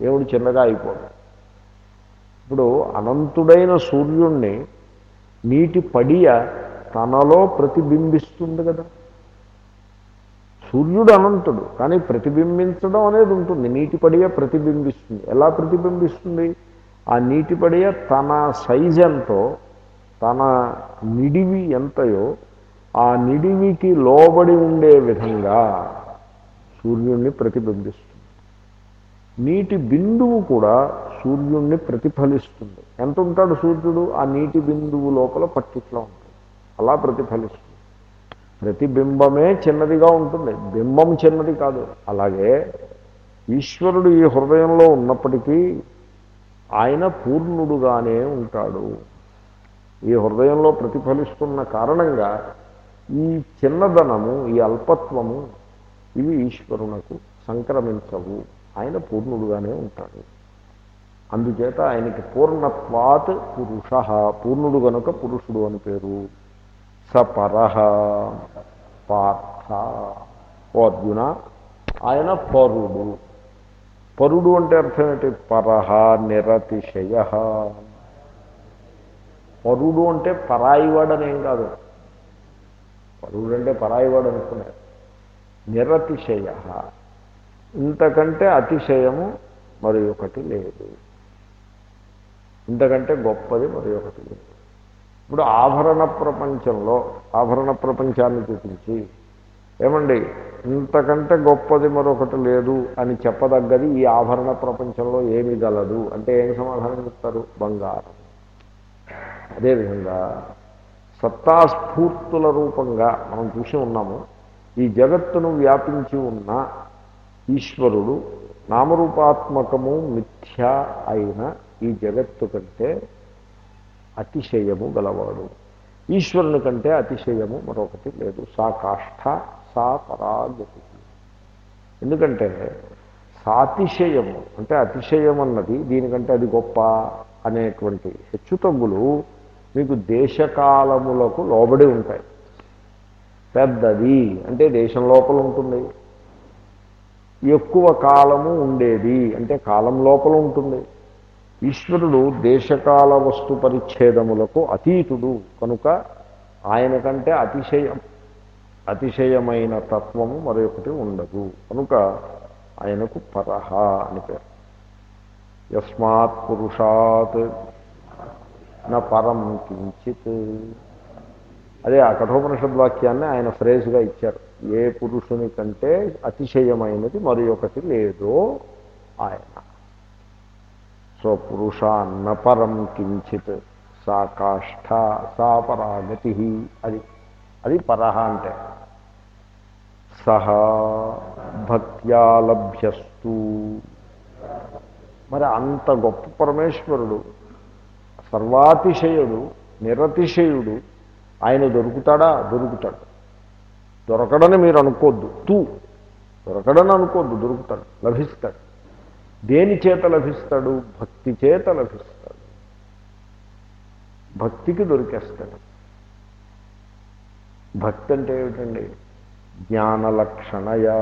దేవుడు చిన్నగా అయిపోడు ఇప్పుడు అనంతుడైన సూర్యుణ్ణి నీటి పడియ తనలో ప్రతిబింబిస్తుంది కదా. సూర్యుడు అనంతుడు కానీ ప్రతిబింబించడం అనేది ఉంటుంది. నీటి పడియ ప్రతిబింబిస్తుంది. ఎలా ప్రతిబింబిస్తుంది? ఆ నీటి పడియ తన సైజ్ ఎంతో తన నిడివి ఎంతయో ఆ నిడివికి లోబడి ఉండే విధంగా సూర్యుణ్ణి ప్రతిబింబిస్తుంది. నీటి బిందువు కూడా సూర్యుణ్ణి ప్రతిఫలిస్తుంది. ఎంత ఉంటాడు సూర్యుడు? ఆ నీటి బిందువు లోపల పట్టిట్లో ఉంటాడు అలా ప్రతిఫలిస్తుంది. ప్రతిబింబమే చిన్నదిగా ఉంటుంది. బింబం చిన్నది కాదు. అలాగే ఈశ్వరుడు ఈ హృదయంలో ఉన్నప్పటికీ ఆయన పూర్ణుడుగానే ఉంటాడు. ఈ హృదయంలో ప్రతిఫలిస్తున్న కారణంగా ఈ చిన్నదనము ఈ అల్పత్వము ఇవి ఈశ్వరునకు సంక్రమించవు. ఆయన పూర్ణుడుగానే ఉంటాడు. అందుచేత ఆయనకి పూర్ణత్వాత్ పురుష. పూర్ణుడు గనుక పురుషుడు అని పేరు. సపర పార్థ. ఓ అర్జున ఆయన పరుడు. పరుడు అంటే అర్థం ఏంటి? పరహ నిరతిశయ. పరుడు అంటే పరాయివాడు అనేం కాదు. పరుడు అంటే పరాయివాడు అనుకున్నారు నిరతిశయ. ఇంతకంటే అతిశయము మరి ఒకటి లేదు. ఇంతకంటే గొప్పది మరి ఒకటి లేదు. ఇప్పుడు ఆభరణ ప్రపంచంలో ఆభరణ ప్రపంచాన్ని చూపించి ఏమండి ఇంతకంటే గొప్పది మరొకటి లేదు అని చెప్పదగ్గది ఈ ఆభరణ ప్రపంచంలో ఏమి గలదు. అంటే ఏం సమాధానం చెప్తారు? బంగారం. అదేవిధంగా సత్తాస్ఫూర్తుల రూపంగా మనం చూసి ఉన్నాము. ఈ జగత్తును వ్యాపించి ఉన్న ఈశ్వరుడు నామరూపాత్మకము మిథ్య అయిన ఈ జగత్తు కంటే అతిశయము గలవాడు. ఈశ్వరుని కంటే అతిశయము మరొకటి లేదు. సాకాష్ఠ సా పరాగతి ఎందుకంటే సాతిశయము అంటే అతిశయం అన్నది దీనికంటే అది గొప్ప అనేటువంటి హెచ్చుతగ్గులు మీకు దేశకాలములకు లోబడి ఉంటాయి. పెద్దది అంటే దేశం లోపల ఉంటుంది. ఎక్కువ కాలము ఉండేది అంటే కాలం లోపల ఉంటుంది. ఈశ్వరుడు దేశకాల వస్తు పరిచ్ఛేదములకు అతీతుడు. కనుక ఆయన కంటే అతిశయం. అతిశయమైన తత్వము మరొకటి ఉండదు. కనుక ఆయనకు పరహ అని పేరు. యస్మాత్ పురుషాత్ నా పరం కించిత్. అదే ఆ కఠోపనిషద్వాక్యాన్ని ఆయన ఫ్రేజ్గా ఇచ్చారు. ఏ పురుషుని కంటే అతిశయమైనది మరి ఒకటి లేదో ఆయన. సో పురుష పరం కించిత్. సా కాష్ఠ సా పరాగతి అది. అది పరహ అంటే. సహ భక్త్యాలభ్యస్తు మరి అంత గొప్ప పరమేశ్వరుడు సర్వాతిశయుడు నిరతిశయుడు ఆయన దొరుకుతాడా? దొరుకుతాడు. దొరకడని మీరు అనుకోద్దు. తూ. దొరకడని అనుకోద్దు దొరుకుతాడు లభిస్తాడు. దేని చేత లభిస్తాడు? భక్తి చేత లభిస్తాడు. భక్తికి దొరికేస్తాడు. భక్తి అంటే ఏమిటండి? జ్ఞానలక్షణయా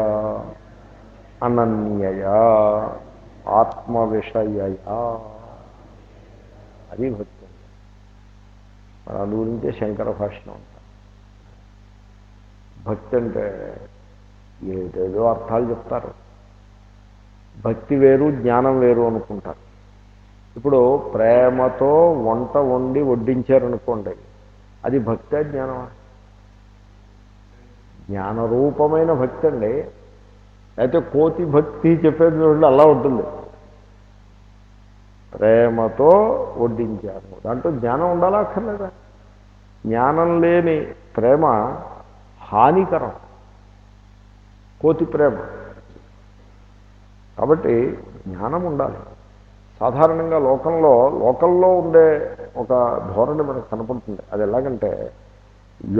అనన్యయా ఆత్మవిషయయా. అది భక్తి. మరి అందు గురించే శంకర భాషణ ఉంటారు భక్తి అంటే ఏదేదో అర్థాలు చెప్తారు. భక్తి వేరు జ్ఞానం వేరు అనుకుంటారు. ఇప్పుడు ప్రేమతో వంట వండి వడ్డించారనుకోండి అది భక్తే జ్ఞానమా? జ్ఞానరూపమైన భక్తి అండి. అయితే కోతి భక్తి చెప్పేది చూడండి అలా ఉంటుంది. ప్రేమతో వడ్డించారు. దాంట్లో జ్ఞానం ఉండాలా అక్కర్లేదా? జ్ఞానం లేని ప్రేమ హానికరం. కోతి ప్రేమ. కాబట్టి జ్ఞానం ఉండాలి. సాధారణంగా లోకంలో లోకల్లో ఉండే ఒక ధోరణి మనకు కనపడుతుంది. అది ఎలాగంటే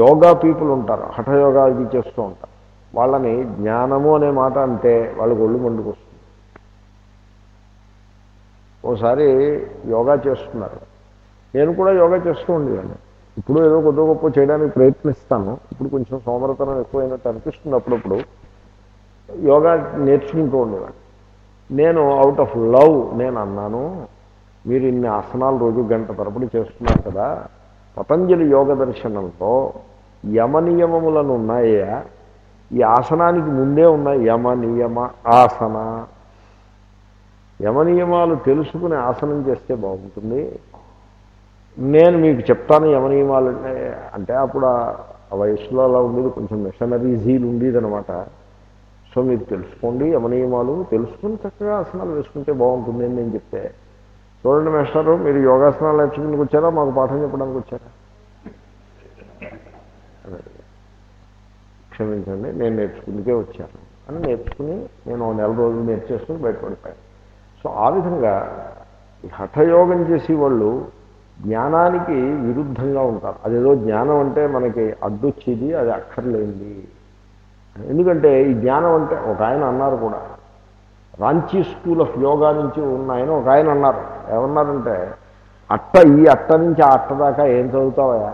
యోగా పీపుల్ ఉంటారు హఠయోగా ఇది చేస్తూ ఉంటారు. వాళ్ళని జ్ఞానము అనే మాట అంటే వాళ్ళకి ఒళ్ళు మండుకు వస్తుంది. ఓసారి యోగా చేస్తున్నారు. నేను కూడా యోగా చేస్తూ ఉండేవాడిని. ఇప్పుడు ఏదో కొద్ది గొప్ప చేయడానికి ప్రయత్నిస్తాను. ఇప్పుడు కొంచెం సోమరతనం ఎక్కువైనట్టు అనిపిస్తుంది అప్పుడప్పుడు. యోగా నేర్చుకుంటూ ఉండేవాడు నేను అవుట్ ఆఫ్ లవ్ నేను అన్నాను మీరు ఇన్ని ఆసనాలు రోజు గంట తరబడి చేస్తున్నారు కదా పతంజలి యోగ దర్శనంలో యమ నియమములను ఉన్నాయా? ఈ ఆసనానికి ముందే ఉన్న యమ నియమ ఆసన. యమ నియమాలు తెలుసుకుని ఆసనం చేస్తే బాగుంటుంది. నేను మీకు చెప్తాను యమనియమాలు అంటే అప్పుడు ఆ వయసులో అలా ఉండేది కొంచెం మిషనరీ జీలు ఉండేది అనమాట సో మీరు తెలుసుకోండి యమనియమాలు తెలుసుకుని చక్కగా ఆసనాలు వేసుకుంటే బాగుంటుంది అని నేను చెప్తే. చూడండి మేస్టారు మీరు యోగాసనాలు నేర్చుకుని వచ్చారా? మాకు పాఠం చెప్పడానికి వచ్చారా? క్షమించండి నేను నేర్చుకుందుకే వచ్చాను. అని నేర్చుకుని నేను నెల రోజులు నేర్చేసుకుని బయటపడిపోయాను. సో ఆ విధంగా ఈ హఠయోగం చేసే వాళ్ళు జ్ఞానానికి విరుద్ధంగా ఉంటారు. అదేదో జ్ఞానం అంటే మనకి అడ్డొచ్చేది అది అక్కర్లేంది ఎందుకంటే ఈ జ్ఞానం అంటే ఒక ఆయన అన్నారు కూడా రాంచీ స్కూల్ ఆఫ్ యోగా నుంచి ఉన్న ఆయన ఒక ఆయన అన్నారు. ఏమన్నారంటే అట్ట ఈ అట్ట నుంచి ఆ అట్ట దాకా ఏం చదువుతావయా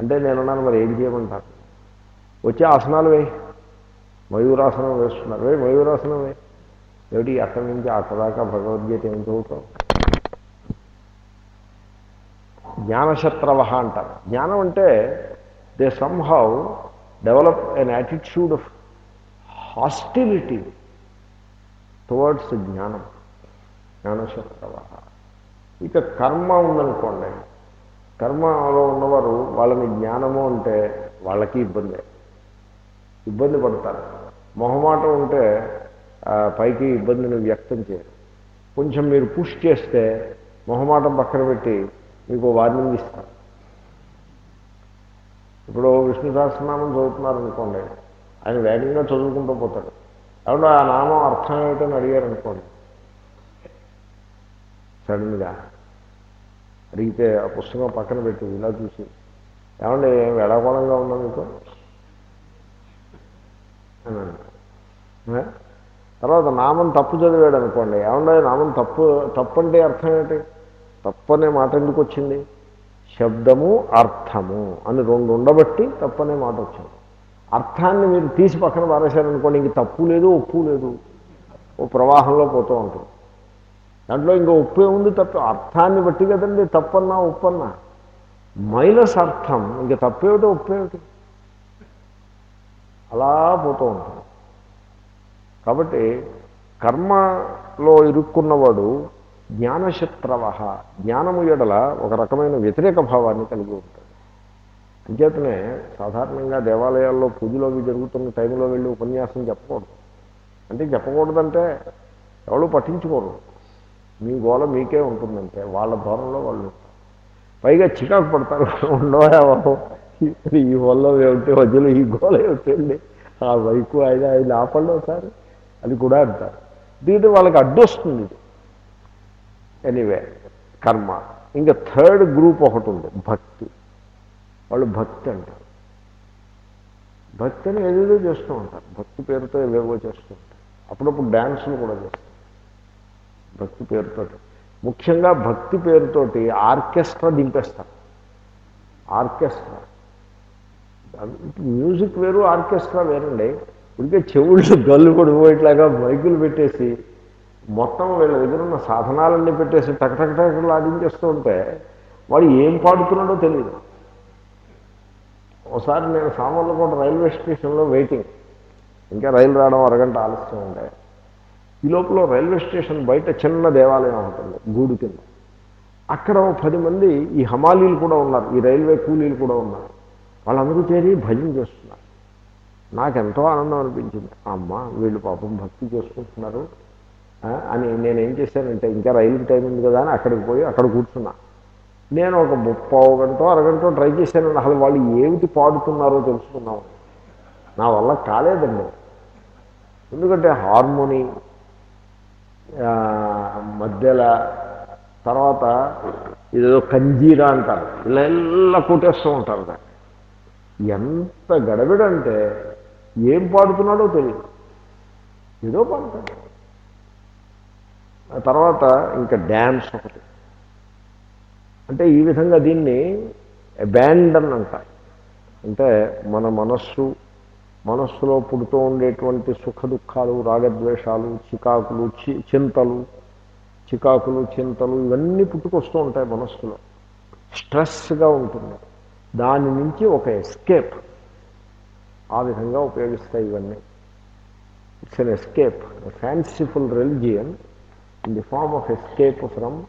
అంటే నేనున్నాను మరి ఏం చేయమంటారు? వచ్చే ఆసనాలు వేయి. మయూరాసనం వేస్తున్నారు. వే మయూరాసనం వే ఏమిటి ఈ అట్ట నుంచి అట్ట దాకా భగవద్గీత ఏం చదువుతావు? జ్ఞానశత్రవ అంటారు. జ్ఞానం అంటే they somehow develop an attitude of hostility towards jnana. జ్ఞానశక్తవ. ఇక కర్మ ఉందనుకోండి కర్మలో ఉన్నవారు వాళ్ళని జ్ఞానము అంటే వాళ్ళకి ఇబ్బందే. ఇబ్బంది పడతారు. మొహమాటం ఉంటే ఆ, పైకి ఇబ్బందిని వ్యక్తం చేయరు. కొంచెం మీరు పుష్ చేస్తే మొహమాటం పక్కన పెట్టి మీకు వార్నింగ్ ఇస్తారు. ఇప్పుడు విష్ణు సహస్రనామం చదువుతున్నారు అనుకోండి ఆయన వేగంగా చదువుకుంటూ పోతాడు. కాబట్టి ఆ నామం అర్థం ఏమిటని అడిగారు అనుకోండి సడన్గా అడిగితే ఆ పుస్తకం పక్కన పెట్టి ఇలా చూసి. ఏమండి ఏం వేళాకోళంగా ఉందా మీకు? తర్వాత నామం తప్పు చదివాడు అనుకోండి ఏమంటే నామం తప్పు తప్పు అంటే అర్థం ఏంటి? తప్పు అనే మాట ఎందుకు వచ్చింది? శబ్దము అర్థము అని రెండు ఉండబట్టి తప్పు అనే మాట వచ్చింది. అర్థాన్ని మీరు తీసి పక్కన పారేశారనుకోండి ఇంక తప్పు లేదు ఒప్పు లేదు. ఓ ప్రవాహంలో పోతూ ఉంటుంది. దాంట్లో ఇంకా ఉప్పే ఉంది తప్ప. అర్థాన్ని బట్టి కదండి. తప్పన్నా ఉప్పన్నా. మైనస్ అర్థం. ఇంక తప్పేమిటి ఉప్పేమిటి? అలా పోతూ ఉంటుంది. కాబట్టి కర్మలో ఇరుక్కున్నవాడు జ్ఞానశత్రవ జ్ఞానము ఎడల ఒక రకమైన వ్యతిరేక భావాన్ని కలిగి ఉంటాడు. అంచేతనే సాధారణంగా దేవాలయాల్లో పూజలో జరుగుతున్న టైంలో వెళ్ళి ఉపన్యాసం చెప్పకూడదు. అంటే చెప్పకూడదంటే ఎవరు పట్టించుకోరు. మీ గోల మీకే ఉంటుందంటే వాళ్ళ ధోరణిలో వాళ్ళు ఉంటారు పైగా చికాకు పడతారు. ఉండవా ఈ వల్ల ఏమిటి? మధ్యలో ఈ గోల ఏమిటండి ఆ వైకు అయినా ఆయన ఆపండి ఒకసారి అది కూడా అంటారు. దీంతో వాళ్ళకి అడ్డొస్తుంది ఇది. ఎనీవే కర్మ. ఇంకా థర్డ్ గ్రూప్ ఒకటి ఉంది భక్తి. వాళ్ళు భక్తి అంటారు. భక్తి అని ఏదేదో చేస్తూ ఉంటారు. భక్తి పేరుతో ఏవేవో చేస్తూ ఉంటారు. అప్పుడప్పుడు డ్యాన్సులు కూడా చేస్తారు. భక్తి పేరుతోటి. ముఖ్యంగా భక్తి పేరుతోటి ఆర్కెస్ట్రా దింపేస్తారు. ఆర్కెస్ట్రా. మ్యూజిక్ వేరు ఆర్కెస్ట్రా వేరండి. ఇదిగే చెవుళ్ళు గల్లు కొడిపోయేట్లాగా మైకులు పెట్టేసి మొత్తం వీళ్ళ దగ్గర ఉన్న సాధనాలన్నీ పెట్టేసి టకటకటకలు ఆడించేస్తూ ఉంటే వాడు ఏం పాడుతున్నాడో తెలియదు ఒకసారి నేను సామర్లకోట రైల్వే స్టేషన్లో వెయిటింగ్ ఇంకా రైలు రావడం అరగంట ఆలస్యం ఉండే ఈ లోపల రైల్వే స్టేషన్ బయట చిన్న దేవాలయం ఉంటుంది గూడు కింద. అక్కడ పది మంది ఈ హమాలీలు కూడా ఉన్నారు ఈ రైల్వే కూలీలు కూడా ఉన్నారు. వాళ్ళందరూ చేరి భజన చేస్తున్నారు. నాకెంతో ఆనందం అనిపించింది. అమ్మ వీళ్ళు పాపం భక్తి చేసుకుంటున్నారు అని నేనేం చేశానంటే ఇంకా రైలు టైం ఉంది కదా అని అక్కడికి పోయి అక్కడ కూర్చున్నా. నేను ఒక ముప్పావు గంట అరగంట ట్రై చేశాను అసలు వాళ్ళు ఏమిటి పాడుతున్నారో తెలుసుకున్నాము నా వల్ల కాలేదండి. ఎందుకంటే హార్మోని మధ్యల తర్వాత ఇదేదో కంజీరా అంటారు. ఇలా ఇలా కొట్టేస్తూ ఉంటారు దాన్ని. ఎంత గడబిడంటే ఏం పాడుతున్నాడో తెలియదు ఏదో పాడుతాడు. ఆ తర్వాత ఇంకా డ్యాన్స్ ఒకటి. అంటే ఈ విధంగా దీన్ని అబాండన్ అంటారు. అంటే మన మనస్సు మనస్సులో పుడుతూ ఉండేటువంటి సుఖ దుఃఖాలు రాగద్వేషాలు చికాకులు చి చింతలు చికాకులు చింతలు ఇవన్నీ పుట్టుకొస్తూ ఉంటాయి మనస్సులో. స్ట్రెస్గా ఉంటుంది. దాని నుంచి ఒక ఎస్కేప్. ఆ విధంగా ఉపయోగిస్తాయి ఇవన్నీ. It's an escape fanciful religion in the form of escape from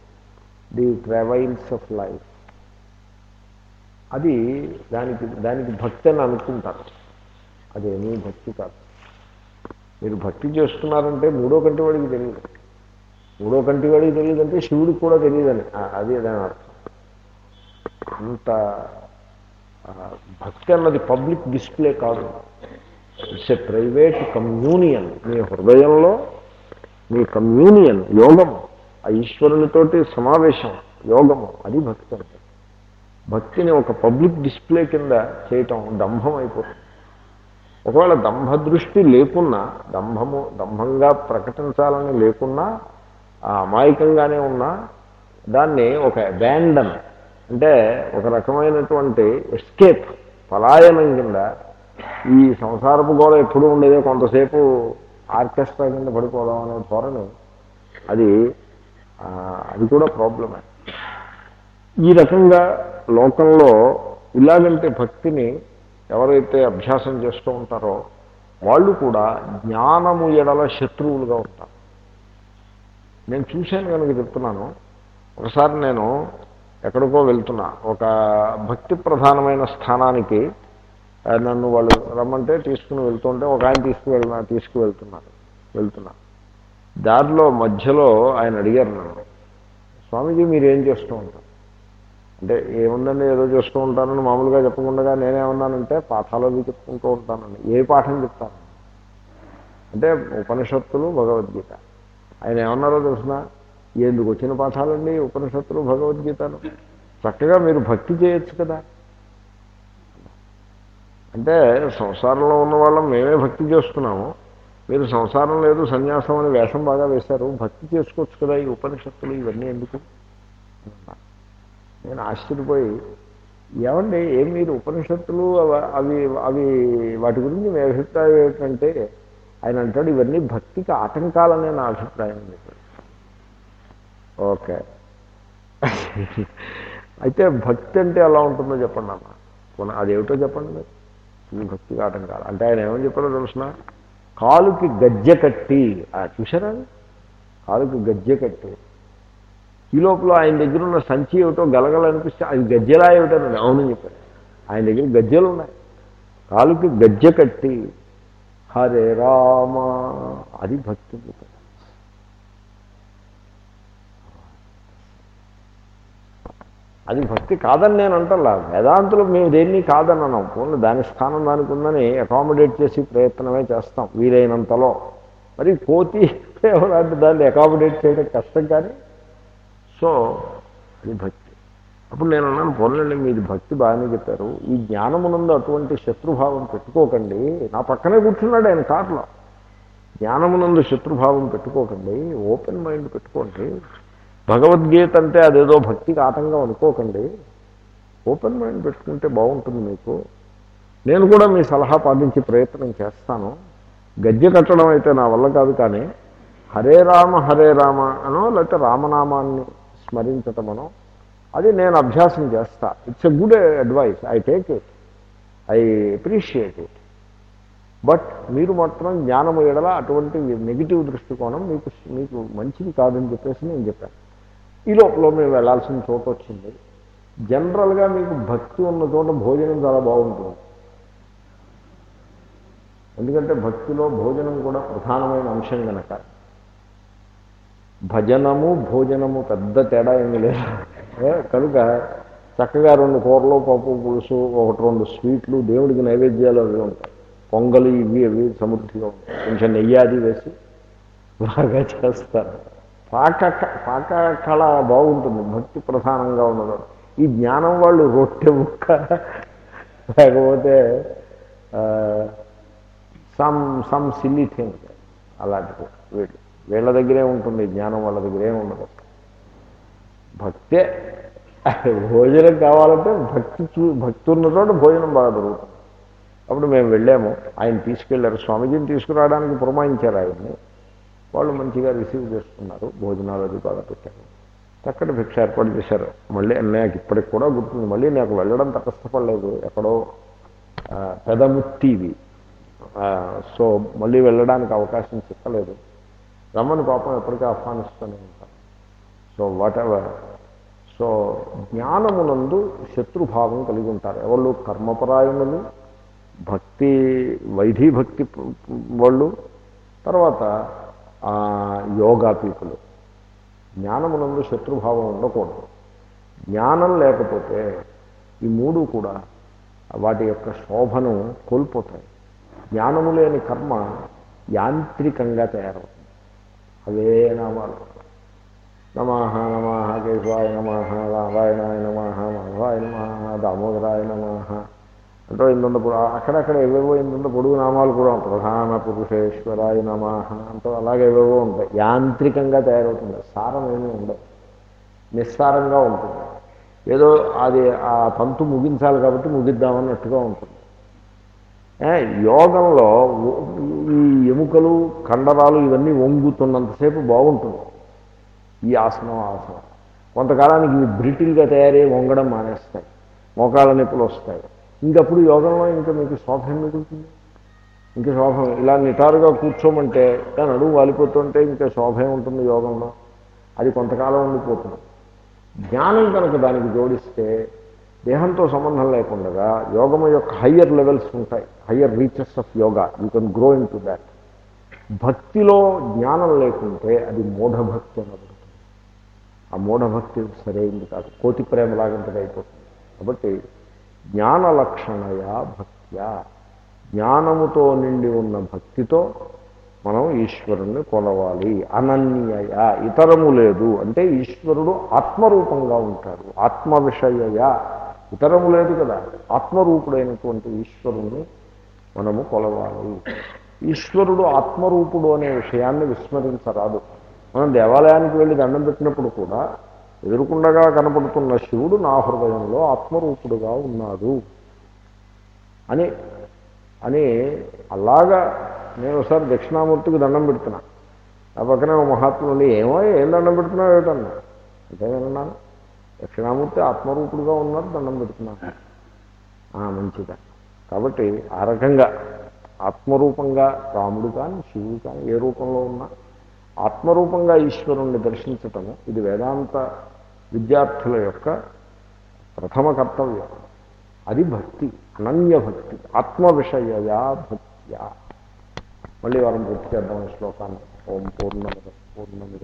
the travails of life అది దానికి దానికి భక్తి అని అనుకుంటారు. అదేమీ భక్తి కాదు. మీరు భక్తి చేస్తున్నారంటే మూడో కంటి వాడికి తెలియదు. మూడో కంటి వాడికి తెలియదంటే శివుడికి కూడా తెలియదని. అది దాని అర్థం. అంత భక్తి అన్నది పబ్లిక్ డిస్ప్లే కాదు. It's a private communion. మీ హృదయంలో మీ కమ్యూనియన్ యోగము ఆ ఈశ్వరునితోటి సమావేశం యోగము అది భక్తి అంటే. భక్తిని ఒక పబ్లిక్ డిస్ప్లే కింద చేయటం దంభం అయిపోతుంది. ఒకవేళ దంభదృష్టి లేకున్నా దంభము దంభంగా ప్రకటించాలని లేకున్నా ఆ అమాయకంగానే ఉన్నా దాన్ని ఒక అబాండన్ అంటే ఒక రకమైనటువంటి ఎస్కేప్ పలాయనం కింద ఈ సంసారపు గోడ ఎప్పుడు ఉండేదో కొంతసేపు ఆర్కెస్ట్రా కింద పడిపోదాం అనే ధోరణి. అది అది కూడా ప్రాబ్లమే ఈ రకంగా లోకంలో ఇలాగంటే భక్తిని ఎవరైతే అభ్యాసం చేస్తూ ఉంటారో వాళ్ళు కూడా జ్ఞానము ఎడల శత్రువులుగా ఉంటారు. నేను చూశాను కనుక చెప్తున్నాను. ఒకసారి నేను ఎక్కడికో వెళ్తున్నా. ఒక భక్తి ప్రధానమైన స్థానానికి నన్ను వాళ్ళు రమ్మంటే తీసుకుని వెళ్తుంటే ఒక ఆయన తీసుకువెళ్ళిన తీసుకువెళ్తున్నారు వెళ్తున్నా. దారిలో మధ్యలో ఆయన అడిగారు నన్ను స్వామీజీ మీరు ఏం చేస్తూ ఉంటారు? అంటే ఏముందండి ఏదో చేస్తూ ఉంటానని మామూలుగా చెప్పకుండా నేనేమన్నానంటే పాఠాలు అవి చెప్పుకుంటూ ఉంటానండి. ఏ పాఠం చెప్తాను? అంటే ఉపనిషత్తులు భగవద్గీత. ఆయన ఏమన్నారో తెలిసిన? ఎందుకు వచ్చిన పాఠాలండి ఉపనిషత్తులు భగవద్గీతను? చక్కగా మీరు భక్తి చేయొచ్చు కదా. అంటే సంసారంలో ఉన్న వాళ్ళం మేమే భక్తి చేస్తున్నాము. మీరు సంసారం లేదు సన్యాసం అని వేషం బాగా వేశారు. భక్తి చేసుకోవచ్చు కదా ఈ ఉపనిషత్తులు ఇవన్నీ ఎందుకు? నేను ఆశ్చర్యపోయి ఏమండి ఏం మీరు ఉపనిషత్తులు అవి అవి వాటి గురించి మీ అభిప్రాయం ఏమిటంటే ఆయన అంటాడు ఇవన్నీ భక్తికి ఆటంకాలనే నా అభిప్రాయం చెప్పాడు ఓకే. అయితే భక్తి అంటే ఎలా ఉంటుందో చెప్పండి అన్న పోనీ అదేమిటో చెప్పండి మీరు. ఇది భక్తికి ఆటంకాలు. అంటే ఆయన ఏమని చెప్పాడో తెలుసిన? కాలుకి గజ్జె కట్టి. చూసారా కాలుకి గజ్జె కట్టి. ఈ లోపల ఆయన దగ్గర ఉన్న సంచి ఏమిటో గలగల అనిపిస్తే అది గజ్జెలా ఏమిటని అవునని చెప్పారు ఆయన దగ్గర గజ్జెలు ఉన్నాయి. కాలుకి గజ్జె కట్టి హరే రామ అది భక్తి అది భక్తి కాదని నేను అంటలా. వేదాంతులు మేము దేన్ని కాదని అన్నాం పోనీ దాని స్థానం దానికి ఉందని అకామిడేట్ చేసి ప్రయత్నమే చేస్తాం. వీలైనంతలో. మరి కోతి లాంటి దాన్ని అకామిడేట్ చేయడం కష్టం కానీ సో అది భక్తి. అప్పుడు నేను అన్నాను పోన్లండి మీది భక్తి బాగానే చెప్పారు. ఈ జ్ఞానమునందు అటువంటి శత్రుభావం పెట్టుకోకండి. నా పక్కనే కూర్చున్నాడు ఆయన కారులో. జ్ఞానమునందు శత్రుభావం పెట్టుకోకండి. ఓపెన్ మైండ్ పెట్టుకోండి. భగవద్గీత అంటే అదేదో భక్తికి ఆటంకం అనుకోకండి. ఓపెన్ మైండ్ పెట్టుకుంటే బాగుంటుంది మీకు. నేను కూడా మీ సలహా పాటించే ప్రయత్నం చేస్తాను. గద్య కట్టడం అయితే నా వల్ల కాదు కానీ హరే రామ హరే రామ అనో లేకపోతే రామనామాన్ని స్మరించటమనో. అది నేను అభ్యాసం చేస్తా. It's a good advice I take it I appreciate it but మీరు మాత్రం జ్ఞానము ఎడల అటువంటి నెగిటివ్ దృష్టికోణం మీకు మీకు మంచిది కాదని చెప్పేసి నేను చెప్పాను. ఈ లోపల మేము వెళ్ళాల్సిన చోట వచ్చింది. జనరల్గా మీకు భక్తి ఉన్న చోట భోజనం చాలా బాగుంటుంది. ఎందుకంటే భక్తిలో భోజనం కూడా ప్రధానమైన అంశం కనుక భజనము భోజనము పెద్ద తేడా ఏమీ లేదు. ఏ, కనుక చక్కగా రెండు కూరలు పప్పు పులుసు ఒకటి రెండు స్వీట్లు దేవుడికి నైవేద్యాలు అవి ఉంటాయి. పొంగలు ఇవి అవి సమృద్ధిగా ఉంటాయి. కొంచెం నెయ్యాది వేసి బాగా చేస్తారు. పాక పాక కళ బాగుంటుంది. భక్తి ప్రధానంగా ఉండడం ఈ జ్ఞానం వాళ్ళు రొట్టె ముక్క లేకపోతే సమ్ సమ్ సిల్లీ థింగ్ అలాంటివి వీళ్ళు. వీళ్ళ దగ్గరే ఉంటుంది జ్ఞానం వాళ్ళ దగ్గరే ఉండదు. భక్తే భోజనం కావాలంటే భక్తి చూ భక్తి ఉన్న చోట భోజనం బాగా దొరుకుతుంది. అప్పుడు మేము వెళ్ళాము ఆయన తీసుకెళ్ళారు స్వామీజీని తీసుకురావడానికి పురమాయించారు ఆయన్ని. వాళ్ళు మంచిగా రిసీవ్ చేసుకున్నారు భోజనాలు అది బాగా పెట్టారు. చక్కటి భిక్ష ఏర్పాటు చేశారు. మళ్ళీ నాకు ఇప్పటికి కూడా గుర్తుంది మళ్ళీ నాకు వెళ్ళడం తటస్థపడలేదు ఎక్కడో ఆ, పెదముత్తివి ఆ, సో మళ్ళీ వెళ్ళడానికి అవకాశం చిక్కలేదు రమ్మని పాపం ఎప్పటికీ ఆహ్వానిస్తూనే ఉంటారు. సో వాట్ ఎవర్ సో జ్ఞానమునందు శత్రుభావం కలిగి ఉంటారు. ఎవళ్ళు కర్మపరాయణులు భక్తి వైధీ భక్తి వాళ్ళు తర్వాత యోగా పీపుల్. జ్ఞానమునందు శత్రుభావం ఉండకూడదు. జ్ఞానం లేకపోతే ఈ మూడు కూడా వాటి యొక్క శోభను కోల్పోతాయి. జ్ఞానము లేని కర్మ యాంత్రికంగా తయారవుతుంది. అవే నామాలు. నమాహ నమాహ కేశవాయ నమాహ రామాయణాయ నమాహ మాధవాయ నమాహ దామోదరాయ నమాహ అంటూ ఇందుండ అక్కడక్కడ ఏవేవో ఇందుండ పొడుగు నామాలు కూడా ప్రధాన పురుషేశ్వరాయ నమాహ అంటూ అలాగే ఏవేవో ఉంటాయి. యాంత్రికంగా తయారవుతుంది సారం ఏమీ ఉండదు. నిస్సారంగా ఉంటుంది. ఏదో అది ఆ తంతు ముగించాలి కాబట్టి ముగిద్దామన్నట్టుగా ఉంటుంది. యోగంలో ఈ ఎముకలు కండరాలు ఇవన్నీ వంగుతున్నంతసేపు బాగుంటుంది. ఈ ఆసనం ఆసనం. కొంతకాలానికి ఇవి బ్రిటిల్గా తయారై వంగడం మానేస్తాయి. మోకాళ్ళ నొప్పులు వస్తాయి. ఇంకప్పుడు యోగంలో ఇంకా మీకు శోభం మిగులుతుంది ఇంకా శోభం ఇలా నిటారుగా కూర్చోమంటే దాని అడుగు వాలిపోతుంటే ఇంకా శోభం ఉంటుంది యోగంలో? అది కొంతకాలం ఉండిపోతుంది. జ్ఞానం కనుక దానికి జోడిస్తే దేహంతో సంబంధం లేకుండా యోగము యొక్క హయ్యర్ లెవెల్స్ ఉంటాయి. Higher reaches of yoga. You can grow into that. భక్తిలో జ్ఞానం లేకుంటే అది మూఢభక్తి అనబడుతుంది. ఆ మూఢభక్తి సరైంది కాదు. కోతి ప్రేమలాగంతగా అయిపోతుంది. కాబట్టి జ్ఞాన లక్షణయా భక్త్యా. జ్ఞానముతో నిండి ఉన్న భక్తితో మనం ఈశ్వరుణ్ణి కొలవాలి. అనన్యయ. ఇతరము లేదు. అంటే ఈశ్వరుడు ఆత్మరూపంగా ఉంటాడు ఆత్మ విషయయ ఇతరము లేదు కదా. ఆత్మరూపుడైనటువంటి ఈశ్వరుణ్ణి మనము కొలవాలి. ఈశ్వరుడు ఆత్మరూపుడు అనే విషయాన్ని విస్మరించరాదు. మనం దేవాలయానికి వెళ్ళి దండం పెట్టినప్పుడు కూడా ఎదురుకుండగా కనపడుతున్న శివుడు నా హృదయంలో ఆత్మరూపుడుగా ఉన్నాడు. అని అని అలాగా నేను ఒకసారి దక్షిణామూర్తికి దండం పెడుతున్నా. ఆ పక్కనే మహాత్ముడు ఏమో ఏం దండం పెడుతున్నావు ఏమిటన్నా? అంతేనన్నాను దక్షిణామూర్తి ఆత్మరూపుడుగా ఉన్నారు దండం పెడుతున్నాను ఆ, మంచిదా. కాబట్టి ఆ రకంగా ఆత్మరూపంగా రాముడు కానీ శివుడు కానీ ఏ రూపంలో ఉన్నా ఆత్మరూపంగా ఈశ్వరుణ్ణి దర్శించటము ఇది వేదాంత విద్యార్థుల యొక్క ప్రథమ కర్తవ్యం. అది భక్తి అనన్య భక్తి ఆత్మ విషయయా భక్త్యా. మళ్ళీ వారం పూర్తి చేద్దాం శ్లోకాన్ని. ఓం పూర్ణమిద పూర్ణమిద.